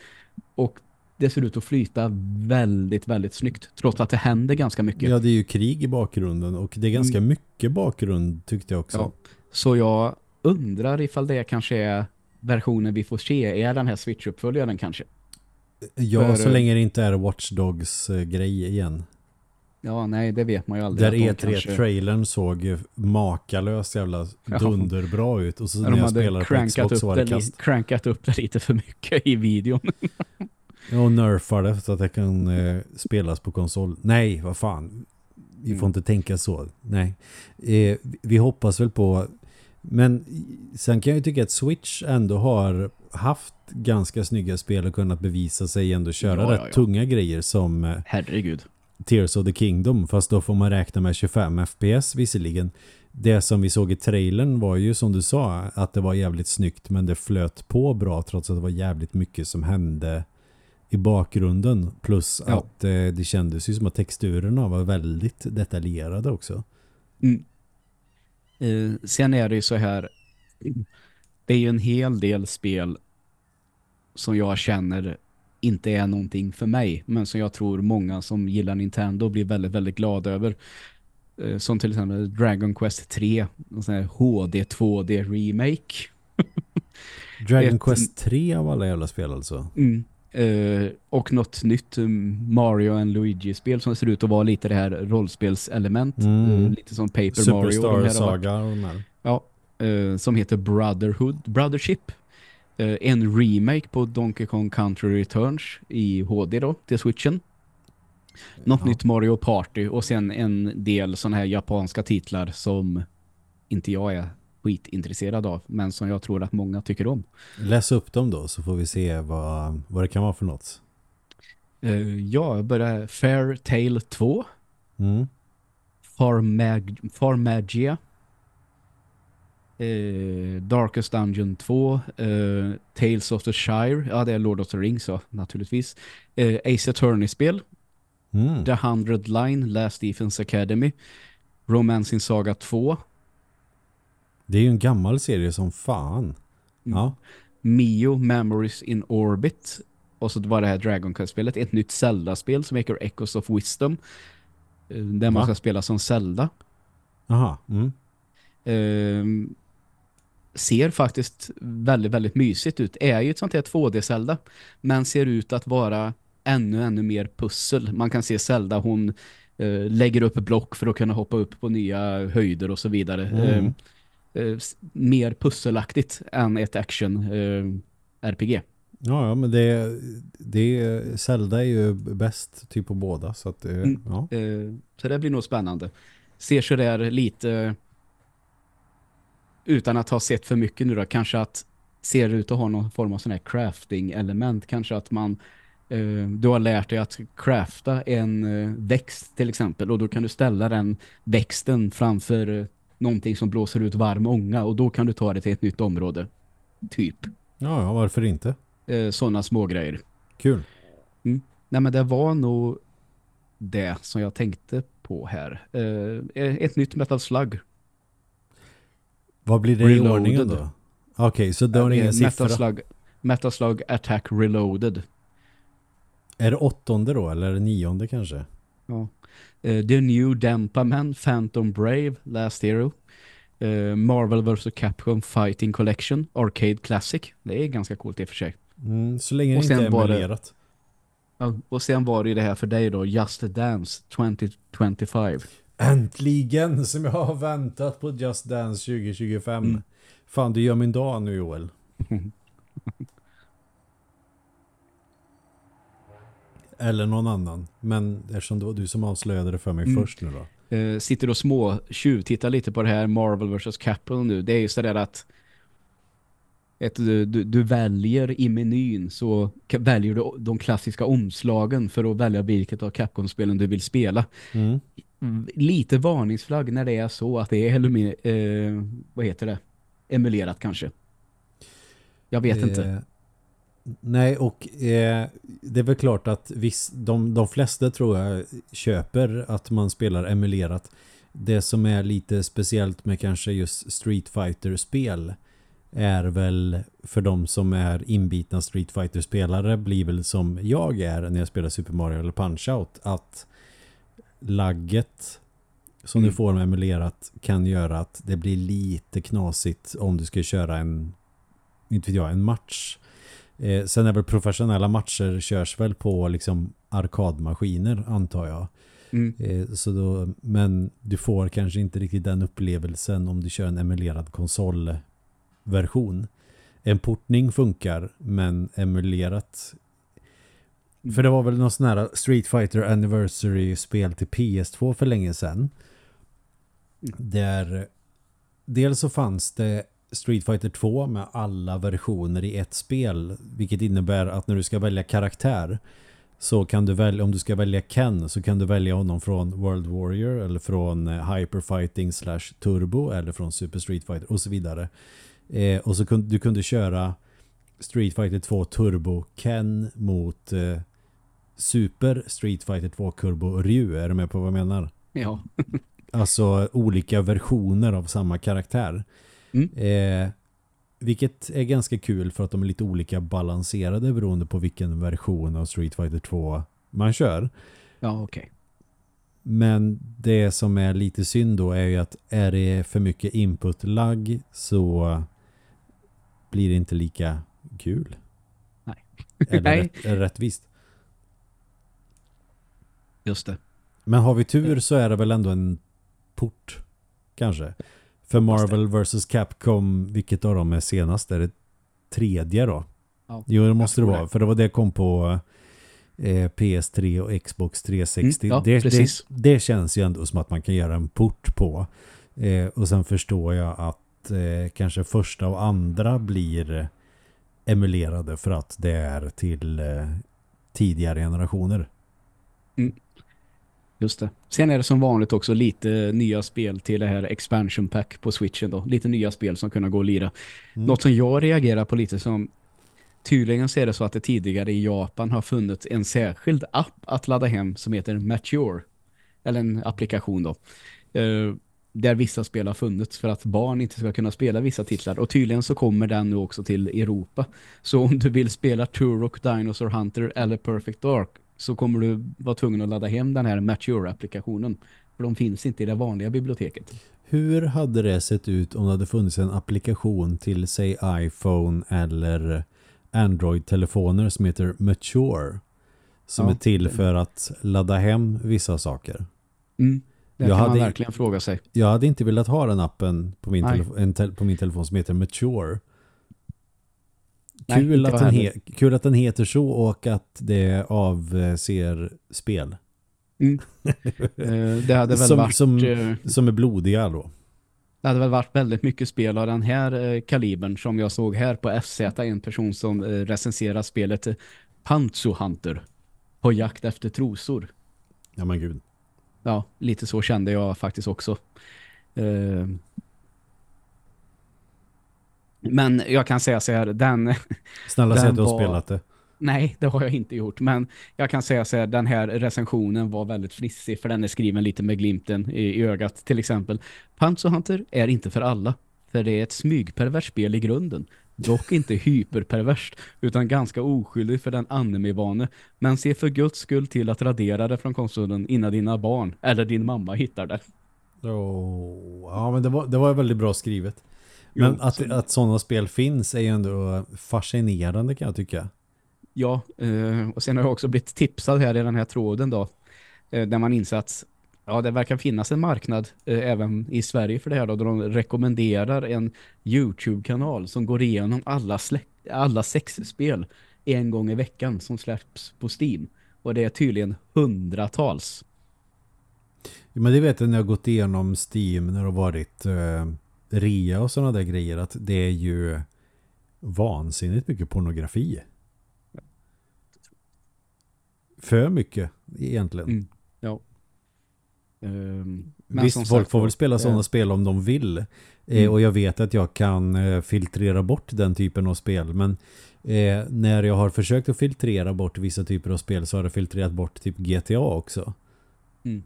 A: Och det ser ut att flyta väldigt, väldigt snyggt. Trots att det händer ganska mycket.
B: Ja, det är ju krig i bakgrunden och det är ganska mm. mycket bakgrund tyckte jag också. Ja.
A: Så jag undrar ifall det kanske är versionen vi får se. Är den här Switch-uppföljaren kanske?
B: Ja, För, så länge det inte är Watch Dogs eh, grej igen.
A: Ja, nej, det vet man ju aldrig.
B: Där E3-trailern kanske... såg makalöst jävla dunderbra ut. Och så när jag spelade på Xbox så var det kast.
A: crankat upp det lite för mycket i videon.
B: ja, och nerfade så att det kan eh, spelas på konsol. Nej, vad fan. Vi får mm. inte tänka så. Nej. Eh, vi hoppas väl på... Men sen kan jag ju tycka att Switch ändå har haft ganska snygga spel och kunnat bevisa sig ändå köra ja, rätt ja, ja. tunga grejer som... Eh,
A: Herregud
B: Tears of the Kingdom fast då får man räkna med 25 FPS visserligen. Det som vi såg i trailern var ju som du sa att det var jävligt snyggt men det flöt på bra trots att det var jävligt mycket som hände i bakgrunden plus ja. att eh, det kändes ju som att texturerna var väldigt detaljerade också.
A: Mm. Eh, sen är det ju så här det är ju en hel del spel som jag känner inte är någonting för mig men som jag tror många som gillar Nintendo blir väldigt, väldigt glada över. Eh, som till exempel Dragon Quest 3, en sån här HD 2D remake.
B: Dragon Ett, Quest 3 av alla jävla spel alltså.
A: Mm, uh, och något nytt um, Mario and Luigi-spel som ser ut att vara lite det här rollspelselement. Mm. Uh, lite som Paper
B: Superstar
A: Mario.
B: Superstar Saga och de här.
A: Ja, uh, som heter Brotherhood, Brothership. Eh, en remake på Donkey Kong Country Returns i HD då, till Switchen. Något ja. nytt Mario Party och sen en del sådana här japanska titlar som inte jag är skitintresserad av men som jag tror att många tycker om.
B: Läs upp dem då så får vi se vad, vad det kan vara för något.
A: Uh, ja, jag börjar Fair Tale 2.
B: Mm.
A: Farmag Farmagia. Uh, Darkest Dungeon 2. Uh, Tales of the Shire. Ja, det är Lord of the Rings så, naturligtvis. Ace Attorney-spel.
B: Mm.
A: The Hundred Line, Last Defense Academy. Romancing Saga 2.
B: Det är ju en gammal serie som fan.
A: Mm.
B: Ja.
A: Mio Memories in Orbit. Och så var det här Dragon Quest-spelet. Ett nytt Zelda-spel som heter Echoes of Wisdom. eh, Där man
B: Va?
A: ska spela som Zelda.
B: Aha. Mm.
A: Ehm, ser faktiskt väldigt, väldigt mysigt ut. Är ju ett sånt här 2D-Zelda. Men ser ut att vara ännu, ännu mer pussel. Man kan se Zelda, hon eh, lägger upp block för att kunna hoppa upp på nya höjder och så vidare.
B: Mm.
A: Ehm, eh, mer pusselaktigt än ett action eh, RPG.
B: Ja, ja, men det, det Zelda är ju bäst typ på båda så att eh,
A: Mm.
B: ja.
A: Eh, så det blir nog spännande. Ser så där lite utan att ha sett för mycket nu då, kanske att ser ut att ha någon form av sån här crafting-element. Kanske att man eh, du har lärt dig att crafta en eh, växt till exempel och då kan du ställa den växten framför någonting som blåser ut varm ånga och då kan du ta det till ett nytt område. Typ.
B: Ja, ja, varför inte?
A: Eh, sådana små grejer.
B: Kul.
A: Nej men det var nog det som jag tänkte på här. Eh, ett nytt Metal Slug.
B: Vad blir det
A: Reloaded.
B: i ordningen då? Okej, så det har
A: Eh,
B: ingen siffra.
A: Slug, Metal Slug Attack Reloaded.
B: Är det åttonde då eller är det nionde kanske?
A: Ja. Eh, The New Dempaman Phantom Brave Last Hero. Eh, Marvel vs. Capcom Fighting Collection Arcade Classic. Det är ganska coolt i och för sig.
B: Mm, så länge det
A: Och
B: inte
A: sen
B: är
A: det-
B: emulerat.
A: Ja, och sen var det ju det här för dig då, Just Dance 2025.
B: Äntligen som jag har väntat på Just Dance 2025.
A: Mm.
B: Fan, du gör min dag nu Joel. Eller någon annan. Men eftersom det var du som avslöjade det för mig
A: Mm.
B: först nu då.
A: eh, sitter och små tjuvtittar lite på det här Marvel vs. Capcom nu. Det är ju sådär att ett, du, du, väljer i menyn så väljer du de klassiska omslagen för att välja vilket av Capcom-spelen du vill spela.
B: Mm.
A: Lite varningsflagg när det är så att det är eh, vad heter det? Emulerat kanske. Jag vet inte.
B: Nej, och eh, det är väl klart att viss, de, de flesta tror jag köper att man spelar emulerat. Det som är lite speciellt med kanske just Street Fighter-spel är väl för de som är inbitna Street Fighter-spelare blir väl som jag är när jag spelar Super Mario eller Punch-Out att lagget som
A: Mm.
B: du får med emulerat kan göra att det blir lite knasigt om du ska köra en inte vet jag, en match. Eh, sen är väl professionella matcher körs väl på liksom arkadmaskiner antar jag.
A: Mm.
B: Eh, så då, men du får kanske inte riktigt den upplevelsen om du kör en emulerad konsolversion. En portning funkar men emulerat för det var väl någon sån här Street Fighter Anniversary-spel till PS2 för länge sedan. Där dels så fanns det Street Fighter 2 med alla versioner i ett spel. Vilket innebär att när du ska välja karaktär så kan du välja, om du ska välja Ken så kan du välja honom från World Warrior eller från eh, Hyper Fighting slash Turbo eller från Super Street Fighter och så vidare. Eh, och så kunde du kunde köra Street Fighter 2 Turbo Ken mot eh, Super Street Fighter 2 Turbo Ryu. Är du med på vad jag menar?
A: Ja.
B: Alltså olika versioner av samma karaktär.
A: Mm.
B: Eh, vilket är ganska kul för att de är lite olika balanserade beroende på vilken version av Street Fighter 2 man kör.
A: Ja, okej.
B: Men det som är lite synd då är ju att är det för mycket input-lag så blir det inte lika kul.
A: Nej.
B: Eller
A: Nej.
B: rätt, rättvist.
A: Just det.
B: Men har vi tur så är det väl ändå en port. Kanske. För Marvel vs. Capcom, vilket av dem är senast? Är det tredje då?
A: Ja,
B: jo, det måste det vara.
A: det.
B: För det var det kom på eh, PS3 och Xbox 360.
A: Mm, ja,
B: det, det,
A: precis.
B: det känns ju ändå som att man kan göra en port på. Eh, och sen förstår jag att eh, kanske första och andra blir emulerade för att det är till eh, tidigare generationer.
A: Just det. Sen är det som vanligt också lite nya spel till det här expansion pack på Switchen då. Lite nya spel som kunna gå och lira.
B: Mm.
A: Något som jag reagerar på lite som tydligen så är det så att det tidigare i Japan har funnits en särskild app att ladda hem som heter Mature. Eller en applikation då. Eh, där vissa spel har funnits för att barn inte ska kunna spela vissa titlar. Och tydligen så kommer den nu också till Europa. Så om du vill spela Turok, Dinosaur Hunter eller Perfect Dark så kommer du vara tvungen att ladda hem den här Mature-applikationen. För de finns inte i det vanliga biblioteket.
B: Hur hade det sett ut om det hade funnits en applikation till säg iPhone eller Android-telefoner som heter Mature som
A: Ja,
B: är till för att ladda hem vissa saker.
A: Mm. Det
B: Jag
A: kan man
B: hade-
A: verkligen fråga sig.
B: Jag hade inte velat ha den appen på min, telefon, på min telefon som heter Mature.
A: Nej,
B: Kul,
A: inte
B: att den he kul att den heter så och att det avser spel.
A: Eh, det hade väl
B: Som-
A: varit
B: som-
A: eh,
B: Som är blodiga då.
A: det hade väl varit väldigt mycket spel av den här eh, kalibern som jag såg här på FZ en person som recenserar spelet Panzo Hunter på jakt efter trosor.
B: Ja men gud.
A: Ja, lite så kände jag faktiskt också. Men jag kan säga så här, den
B: Snälla säg att du har
A: var-
B: spelat det.
A: Nej, det har jag inte gjort. Men jag kan säga så här, den här recensionen var väldigt frissig för den är skriven lite med glimten i, i ögat. Till exempel, Panzo Hunter är inte för alla. För det är ett smygpervers spel i grunden. Dock inte hyperperverst, utan ganska oskyldig för den anime-vane. Men se för guds skull till att radera det från konsolen innan dina barn eller din mamma hittar det.
B: Oh, ja men det var, det var väldigt bra skrivet. Men
A: Jo,
B: att,
A: så-
B: att sådana spel finns är ju ändå fascinerande kan jag tycka.
A: Ja, eh, och sen har jag också blivit tipsad här i den här tråden då. Eh, där man inser att ja, det verkar finnas en marknad eh, även i Sverige för det här då. Där de rekommenderar en YouTube-kanal som går igenom alla, alla sexspel en gång i veckan som släpps på Steam. Och det är tydligen hundratals.
B: Men det vet jag när jag gått igenom Steam när det har varit eh, rea och sådana där grejer att det är ju vansinnigt mycket pornografi. För mycket egentligen.
A: Mm. Ja. Men
B: Visst, folk
A: sagt
B: får väl spela
A: eh,
B: sådana spel om de vill. Eh,
A: Mm.
B: och jag vet att jag kan eh, filtrera bort den typen av spel. Men eh, när jag har försökt att filtrera bort vissa typer av spel så har jag filtrerat bort typ GTA också.
A: Mm.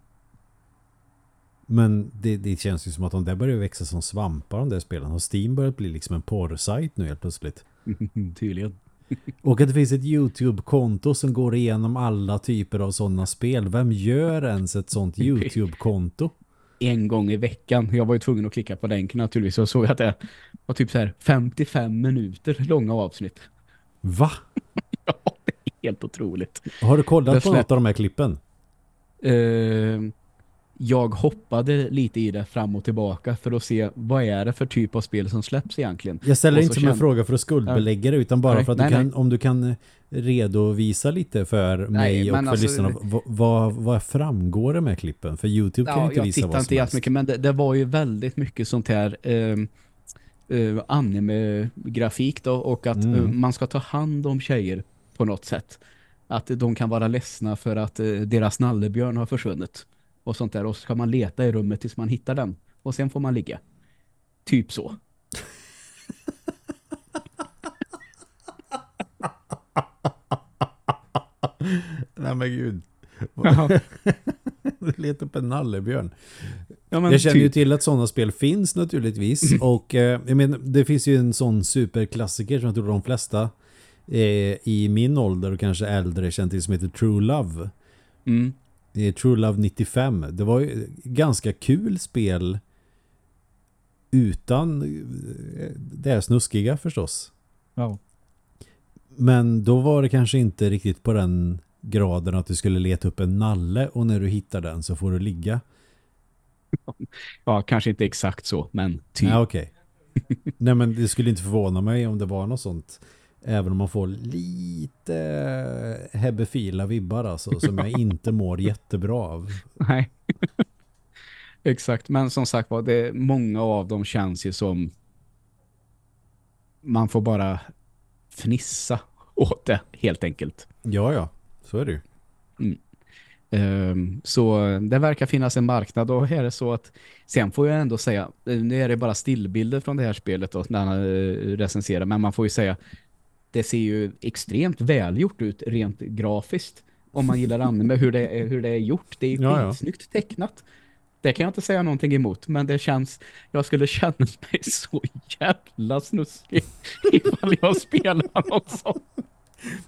B: Men det, det känns ju som att de där börjar växa som svampar de där spelen. Och Steam börjar bli liksom en porrsajt nu helt plötsligt.
A: Tydligen.
B: Och att det finns ett YouTube-konto som går igenom alla typer av sådana spel. Vem gör ens ett sånt YouTube-konto?
A: en gång i veckan. Jag var ju tvungen att klicka på länken naturligtvis och såg att det var typ så här 55 minuter långa avsnitt.
B: Va?
A: Ja, det är helt otroligt.
B: Har du kollat på något av de här klippen?
A: Eh, jag hoppade lite i det fram och tillbaka för att se vad är det för typ av spel som släpps egentligen.
B: Jag ställer inte som en fråga för att skuldbelägga det utan bara
A: Nej,
B: för att
A: nej,
B: du kan,
A: nej.
B: om du kan redovisa lite för mig och för
A: alltså-
B: lyssnarna vad, vad, framgår det med klippen? För Youtube kan
A: Ja,
B: inte
A: jag
B: visa
A: tittar
B: vad
A: inte
B: som helst.
A: jättemycket men det, det var ju väldigt mycket sånt här eh, eh, anime-grafik då och att
B: Mm.
A: eh, man ska ta hand om tjejer på något sätt. Att de kan vara ledsna för att eh, deras nallebjörn har försvunnit och sånt där och så ska man leta i rummet tills man hittar den och sen får man ligga. Typ så.
B: Nej men gud.
A: Ja,
B: Du letar upp en nallebjörn.
A: men
B: jag känner ju
A: typ.
B: till att sådana spel finns naturligtvis. Och eh, jag menar, det finns ju en sån superklassiker som jag tror de flesta eh, i min ålder och kanske äldre känner till som heter True Love.
A: Mm.
B: Det är True Love 95. Det var ju ganska kul spel utan eh, det här snuskiga förstås.
A: Ja.
B: Men då var det kanske inte riktigt på den graden att du skulle leta upp en nalle och när du hittar den så får du ligga.
A: ja, kanske inte exakt så, men typ.
B: Ja, okej. Nej, men det skulle inte förvåna mig om det var något sånt. Även om man får lite hebefila vibbar alltså, som jag inte mår jättebra av.
A: Nej. Exakt, men som sagt var, det, många av dem känns ju som man får bara fnissa åt det, helt enkelt.
B: Ja, ja. så är det ju.
A: Ehm, Så det verkar finnas en marknad och här är det så att sen får jag ändå säga, nu är det bara stillbilder från det här spelet då, när han eh, recenserar, men man får ju säga det ser ju extremt välgjort ut rent grafiskt om man gillar anime, hur det, hur det är gjort. Det är
B: Ja, ja.
A: snyggt tecknat. Det kan jag inte säga någonting emot, men det känns, jag skulle känna mig så jävla snuskig ifall jag spelar något sånt.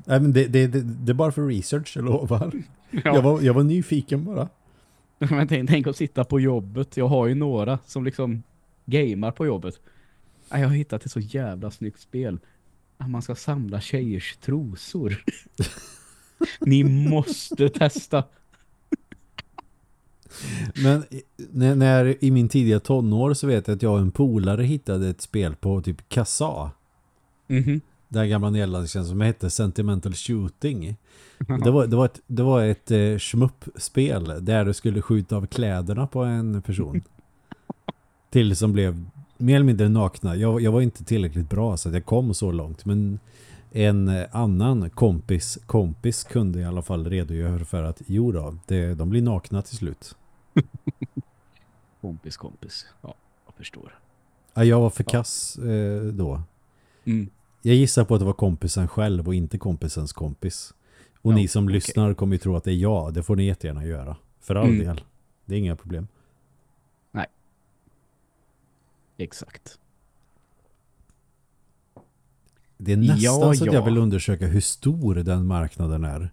B: Nej, men det, det, det, det är bara för research, jag lovar.
A: Ja.
B: Jag, var, jag var nyfiken bara.
A: Men tänk, tänk att sitta på jobbet. Jag har ju några som liksom gamar på jobbet. Jag har hittat ett så jävla snyggt spel. Att man ska samla tjejers trosor. Ni måste testa.
B: Men när, när i min tidiga tonår så vet jag att jag och en polare hittade ett spel på typ Kassa.
A: Mhm.
B: Det här gamla nederländska som hette Sentimental Shooting. Det var, det var ett, det var ett eh, schmupp-spel där du skulle skjuta av kläderna på en person. Till som blev mer eller mindre nakna. Jag, jag var inte tillräckligt bra så att jag kom så långt. Men en eh, annan kompis kompis kunde i alla fall redogöra för att jo då, det, de blir nakna till slut.
A: Kompis, kompis. Ja, jag förstår.
B: Ja, jag var för kass eh, då.
A: Mm.
B: Jag gissar på att det var kompisen själv och inte kompisens kompis. Och
A: Ja,
B: ni som
A: okej.
B: lyssnar kommer ju tro att det är jag. Det får ni jättegärna göra. För all
A: Mm.
B: del. Det är inga problem.
A: Exakt.
B: Det är nästan
A: Ja,
B: så att
A: ja.
B: jag vill undersöka hur stor den marknaden är.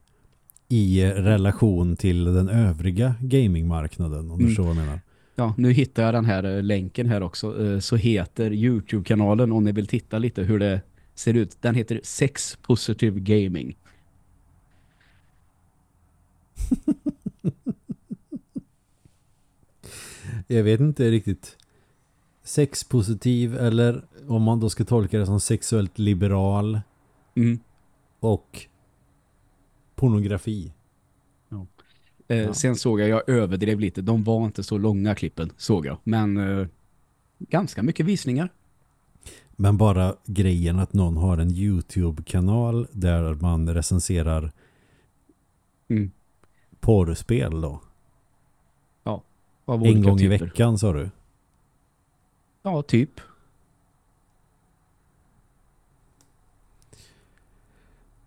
B: I relation till den övriga gamingmarknaden. Om du
A: Mm.
B: förstår vad jag menar.
A: Ja, nu hittar jag den här eh, länken här också. Eh, Så heter Youtube-kanalen, om ni vill titta lite hur det ser ut. Den heter Sex Positive Gaming.
B: Jag vet inte riktigt sexpositiv eller om man då ska tolka det som sexuellt liberal
A: Mm.
B: och pornografi.
A: Eh,
B: Ja.
A: Sen såg jag, jag överdrev lite. De var inte så långa klippen, såg jag. Men eh, ganska mycket visningar.
B: Men bara grejen att någon har en YouTube-kanal där man recenserar
A: Mm.
B: porrspel då.
A: Av
B: En gång i
A: typer.
B: veckan sa du.
A: Ja, typ.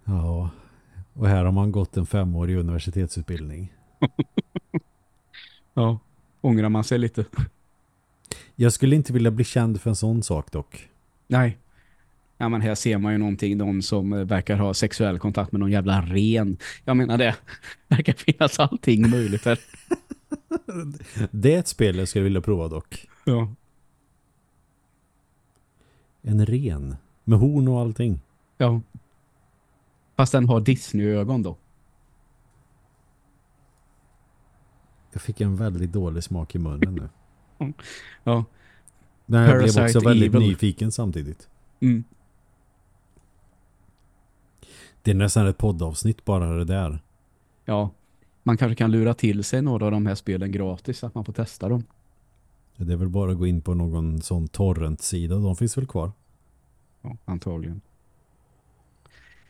B: Ja. Och här har man gått en femårig universitetsutbildning.
A: Ja. Ångrar man sig lite.
B: Jag skulle inte vilja bli känd för en sån sak dock.
A: Nej. Ja, men här ser man ju någonting. Någon som eh, verkar ha sexuell kontakt med någon jävla ren. Jag menar det. verkar finnas allting möjligt här.
B: Det är ett spel jag skulle vilja prova dock.
A: Ja.
B: En ren. Med horn och allting.
A: Ja. Fast den har Disney-ögon då.
B: Jag fick en väldigt dålig smak i munnen nu.
A: Ja.
B: Men jag blev
A: Parasite
B: också väldigt
A: Evil.
B: nyfiken samtidigt.
A: Mm.
B: Det är nästan ett poddavsnitt bara det där.
A: Ja. Man kanske kan lura till sig några av de här spelen gratis. Att man får testa dem.
B: Det är väl bara att gå in på någon sån torrent-sida. De finns väl kvar.
A: Ja, antagligen.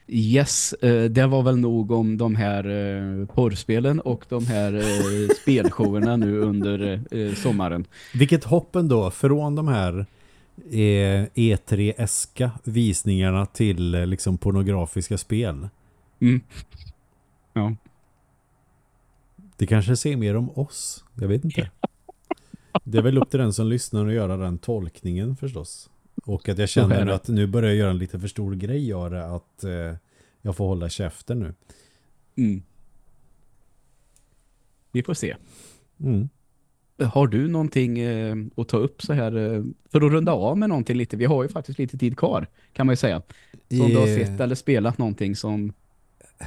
A: Yes, eh, det var väl nog om de här eh, porrspelen och de här eh, spelshowerna nu under sommaren.
B: Vilket hoppen då från de här eh, E3-eska visningarna till liksom pornografiska spel.
A: Mm. Ja.
B: Det kanske säger mer om oss. Jag vet inte. Det är väl upp till den som lyssnar att göra den tolkningen förstås. Och att jag känner att nu börjar jag göra en lite för stor grej av det att eh, jag får hålla käften nu.
A: Mm. Vi får se.
B: Mm.
A: Har du någonting eh, att ta upp så här eh, för att runda av med någonting lite? Vi har ju faktiskt lite tid kvar kan man ju säga. Så om du har
B: Eh,
A: sett eller spelat någonting som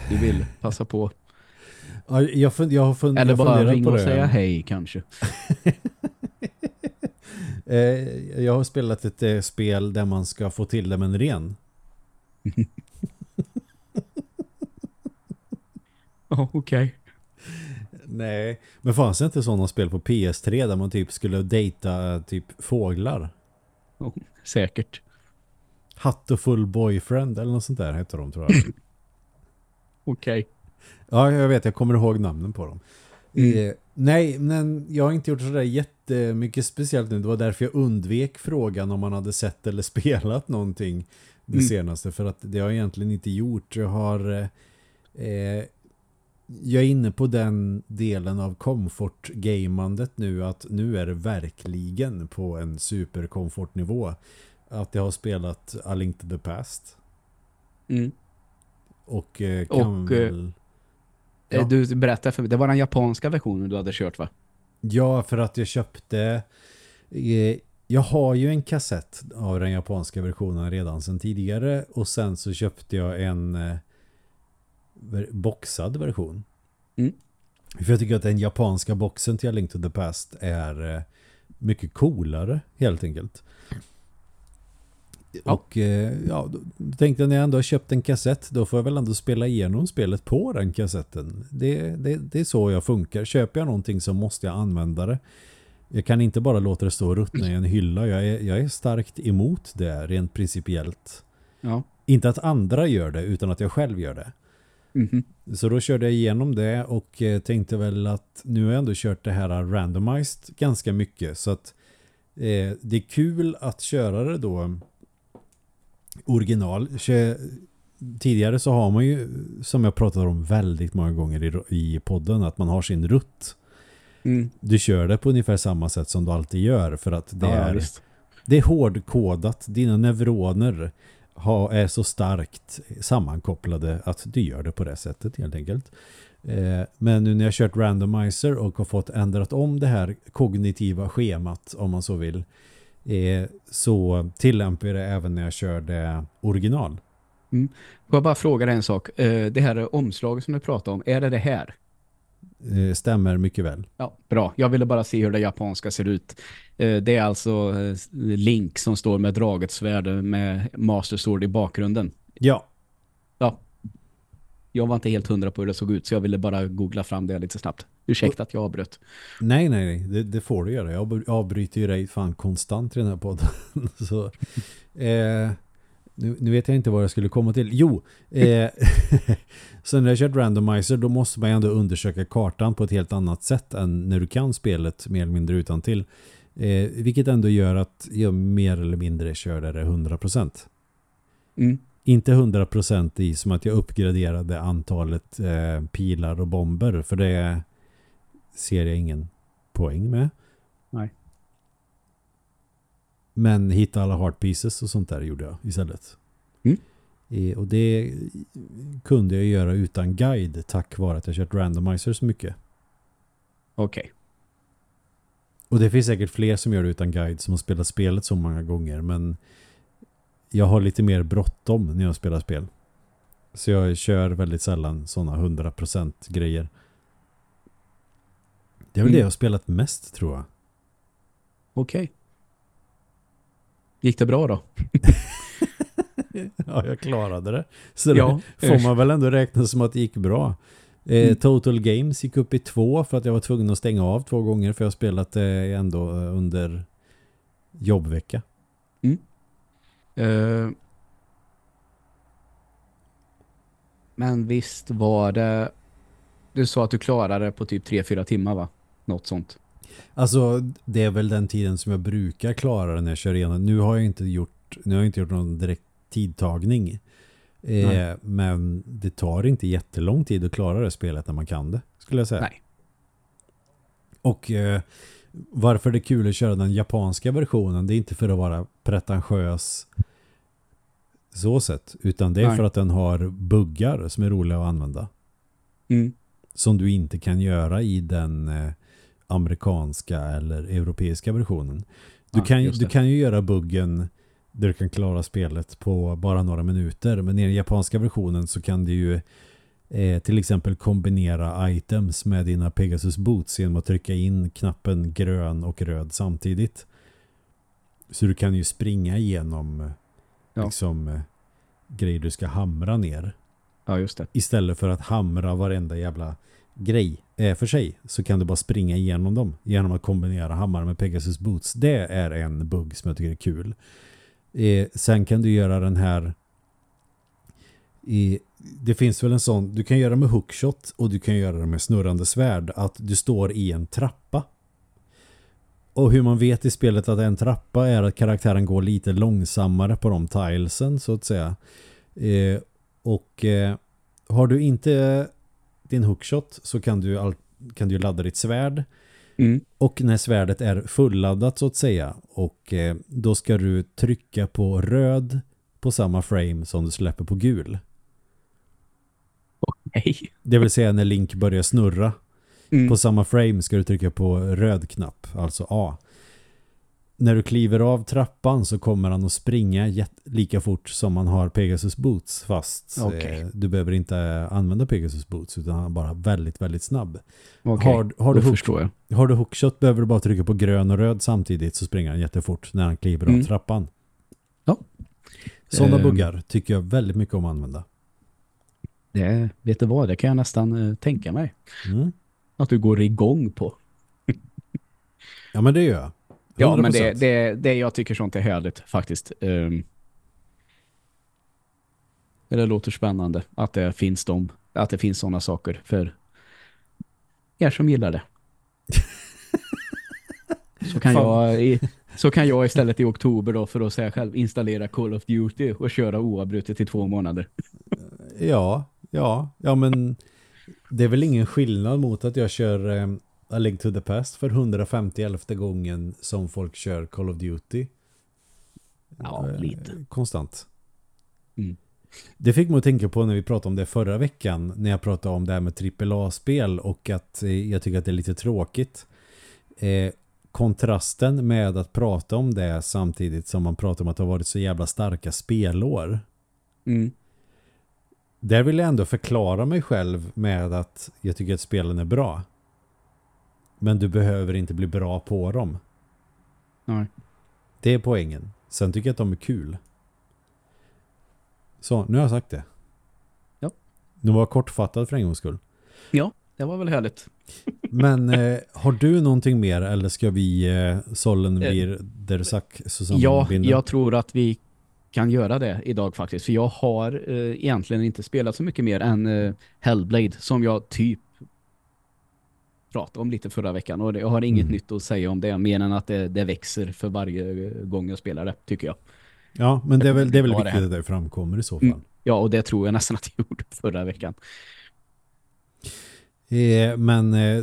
A: du vill passa på.
B: Ja, jag, fund, jag har fund,
A: Eller bara ringa
B: på
A: och säga hej kanske.
B: Eh, jag har spelat ett eh, spel där man ska få till det med en ren.
A: Ja, okej.
B: Nej. Men fanns det inte sådana spel på PS3 där man typ skulle dejta eh, typ fåglar?
A: Oh, säkert.
B: Hattefull boyfriend eller något sånt där heter de tror jag.
A: Okej.
B: ja, jag vet. Jag kommer ihåg namnen på dem.
A: Mm.
B: Nej, men jag har inte gjort sådär jättemycket speciellt nu. Det var därför jag undvek frågan om man hade sett eller spelat någonting det
A: Mm.
B: senaste. För att det har jag egentligen inte gjort. Jag har... Eh, eh, jag är inne på den delen av komfortgamandet nu att nu är det verkligen på en superkomfortnivå att jag har spelat A Link to the Past
A: Mm.
B: och eh, kan
A: Och, eh,
B: väl... Ja.
A: Eh, Du berättade för mig, det var den japanska versionen du hade kört va?
B: Ja, för att jag köpte... Eh, jag har ju en kassett av den japanska versionen redan sedan tidigare och sen så köpte jag en eh, boxad version.
A: Mm.
B: För jag tycker att den japanska boxen till A Link to the Past är eh, mycket coolare helt enkelt.
A: Ja.
B: Och eh, ja, då tänkte jag när jag ändå har köpt en kassett då får jag väl ändå spela igenom spelet på den kassetten. Det, det, det är så jag funkar. Köper jag någonting så måste jag använda det. Jag kan inte bara låta det stå och ruttna i en hylla. Jag är, jag är starkt emot det rent principiellt.
A: Ja.
B: Inte att andra gör det utan att jag själv gör det.
A: Mhm.
B: Så då körde jag igenom det och eh, tänkte väl att nu har jag ändå kört det här randomized ganska mycket så att eh, det är kul att köra det då original. Tidigare så har man ju som jag pratat om väldigt många gånger i, i podden att man har sin rutt.
A: Mm.
B: Du kör det på ungefär samma sätt som du alltid gör för att det
A: ja,
B: är
A: visst.
B: det är hårdkodat. Dina neuroner har, är så starkt sammankopplade att du gör det på det sättet helt enkelt. Eh, men nu när jag kört randomizer och har fått ändrat om det här kognitiva schemat om man så vill eh, så tillämpar jag det även när jag kör det original.
A: Får jag bara fråga dig en sak? Eh, Det här omslaget som du pratade om, är det det här?
B: Eh, stämmer mycket väl.
A: Ja, bra. Jag ville bara se hur det japanska ser ut. Eh, Det är alltså Link som står med draget svärd med Master Sword i bakgrunden.
B: Ja,
A: Ja. Jag var inte helt hundra på hur det såg ut så jag ville bara googla fram det lite snabbt. Ursäkta att jag avbröt.
B: nej nej, nej. Det, det får du göra. Jag avbryter ju dig fan konstant i den här podden. så, eh, nu, nu vet jag inte vad jag skulle komma till. Jo, eh, så när jag kört randomizer då måste man ju ändå undersöka kartan på ett helt annat sätt än när du kan spelet mer eller mindre utan till. Eh, vilket ändå gör att jag mer eller mindre kör det 100%.
A: Mm.
B: Inte 100% i som att jag uppgraderade antalet eh, pilar och bomber för det ser jag ingen poäng med.
A: Nej.
B: Men hitta alla heart pieces och sånt där gjorde jag istället.
A: Mm.
B: Eh, och det kunde jag göra utan guide tack vare att jag kört randomizer så mycket.
A: Okej.
B: Och det finns säkert fler som gör det utan guide som har spelat spelet så många gånger men jag har lite mer bråttom när jag spelar spel. Så jag kör väldigt sällan sådana 100% grejer. Det är väl
A: Mm.
B: det jag har spelat mest tror jag.
A: Okej. Gick det bra då?
B: Ja, jag klarade det. Så
A: Ja,
B: det får man väl ändå räkna som att det gick bra. Eh,
A: Mm.
B: Total Games gick upp i två för att jag var tvungen att stänga av två gånger för jag har spelat det ändå eh, under jobbvecka.
A: Eh, men visst var det... Du sa att du klarade det på typ 3-4 timmar va? Något sånt.
B: Alltså det är väl den tiden som jag brukar klara när jag kör igenom. Nu har jag inte gjort, nu har jag inte gjort någon direkt tidtagning. Eh, men det tar inte jättelång tid att klara det spelet när man kan det, skulle jag säga.
A: Nej.
B: Och eh, varför det är kul att köra den japanska versionen, det är inte för att vara pretentiös så sett, utan det är
A: Nej.
B: för att den har buggar som är roliga att använda.
A: Mm.
B: Som du inte kan göra i den eh, amerikanska eller europeiska versionen. Du,
A: Ja,
B: kan, du kan ju göra buggen där du kan klara spelet på bara några minuter. Men i den japanska versionen så kan du ju eh, till exempel kombinera items med dina Pegasus Boots genom att trycka in knappen grön och röd samtidigt. Så du kan ju springa igenom
A: Ja.
B: liksom, grejer du ska hamra ner
A: Ja, just det.
B: istället för att hamra varenda jävla grej eh, för sig så kan du bara springa igenom dem genom att kombinera hammare med Pegasus Boots. Det är en bugg som jag tycker är kul. Eh, sen kan du göra den här i, det finns väl en sån, du kan göra med hookshot och du kan göra det med snurrande svärd, att du står i en trappa. Och hur man vet i spelet att en trappa är att karaktären går lite långsammare på de tilesen så att säga. Eh, och eh, har du inte din hookshot så kan du, all, kan du ladda ditt svärd.
A: Mm.
B: Och när svärdet är fulladdat så att säga och eh, då ska du trycka på röd på samma frame som du släpper på gul.
A: Okej.
B: Det vill säga när Link börjar snurra
A: Mm.
B: på samma frame ska du trycka på röd knapp, alltså A. När du kliver av trappan så kommer han att springa lika fort som man har Pegasus Boots fast eh, du behöver inte använda Pegasus Boots utan han är bara väldigt, väldigt snabb.
A: Okej,
B: Har, har, du hook, har du hookshot behöver du bara trycka på grön och röd samtidigt så springer han jättefort när han kliver av
A: Mm.
B: trappan.
A: Ja.
B: Sådana
A: Ehm.
B: buggar tycker jag väldigt mycket om att använda.
A: Det, vet du vad, det kan jag nästan eh, tänka mig.
B: Mm.
A: Att du går igång på.
B: Ja men det gör jag.
A: Ja, men
B: 100%.
A: det, det, det jag tycker sånt är härligt faktiskt. Um, det låter spännande att det finns de, att det finns sådana saker för er som gillar det. Så kan, jag, i, så kan jag istället i oktober då för att säga själv installera Call of Duty och köra oavbrutet i två månader.
B: Ja, ja, ja men det är väl ingen skillnad mot att jag kör eh, A Link to the Past för 150 gången som folk kör Call of Duty.
A: Ja,
B: Eh,
A: lite.
B: Konstant.
A: Mm.
B: Det fick mig att tänka på när vi pratade om det förra veckan när jag pratade om det här med AAA-spel och att eh, jag tycker att det är lite tråkigt. Eh, kontrasten med att prata om det samtidigt som man pratar om att det har varit så jävla starka spelår.
A: Mm.
B: Där vill jag ändå förklara mig själv med att jag tycker att spelen är bra. Men du behöver inte bli bra på dem.
A: Nej.
B: Det är poängen. Sen tycker jag att de är kul. Så, nu har jag sagt det.
A: Ja.
B: Nu var jag kortfattad för en gångs skull.
A: Ja, det var väl härligt.
B: Men eh, har du någonting mer eller ska vi eh, sållen blir der sack så
A: Ja, jag tror att vi kan göra det idag faktiskt. För jag har eh, egentligen inte spelat så mycket mer än eh, Hellblade som jag typ pratade om lite förra veckan. Och jag har inget
B: Mm.
A: nytt att säga om det mer än att det, det växer för varje gång jag spelar det, tycker jag.
B: Ja, men det är väl, det är väl viktigt att det framkommer i så fall.
A: Mm. Ja, och det tror jag nästan att jag gjorde förra veckan.
B: Eh, men eh,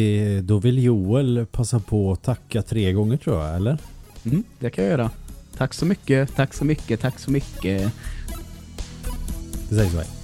B: eh, då vill Joel passa på att tacka tre gånger tror jag, eller?
A: Mm, det kan jag göra. Tack så mycket, tack så mycket, tack så mycket.
B: Det sägs så här.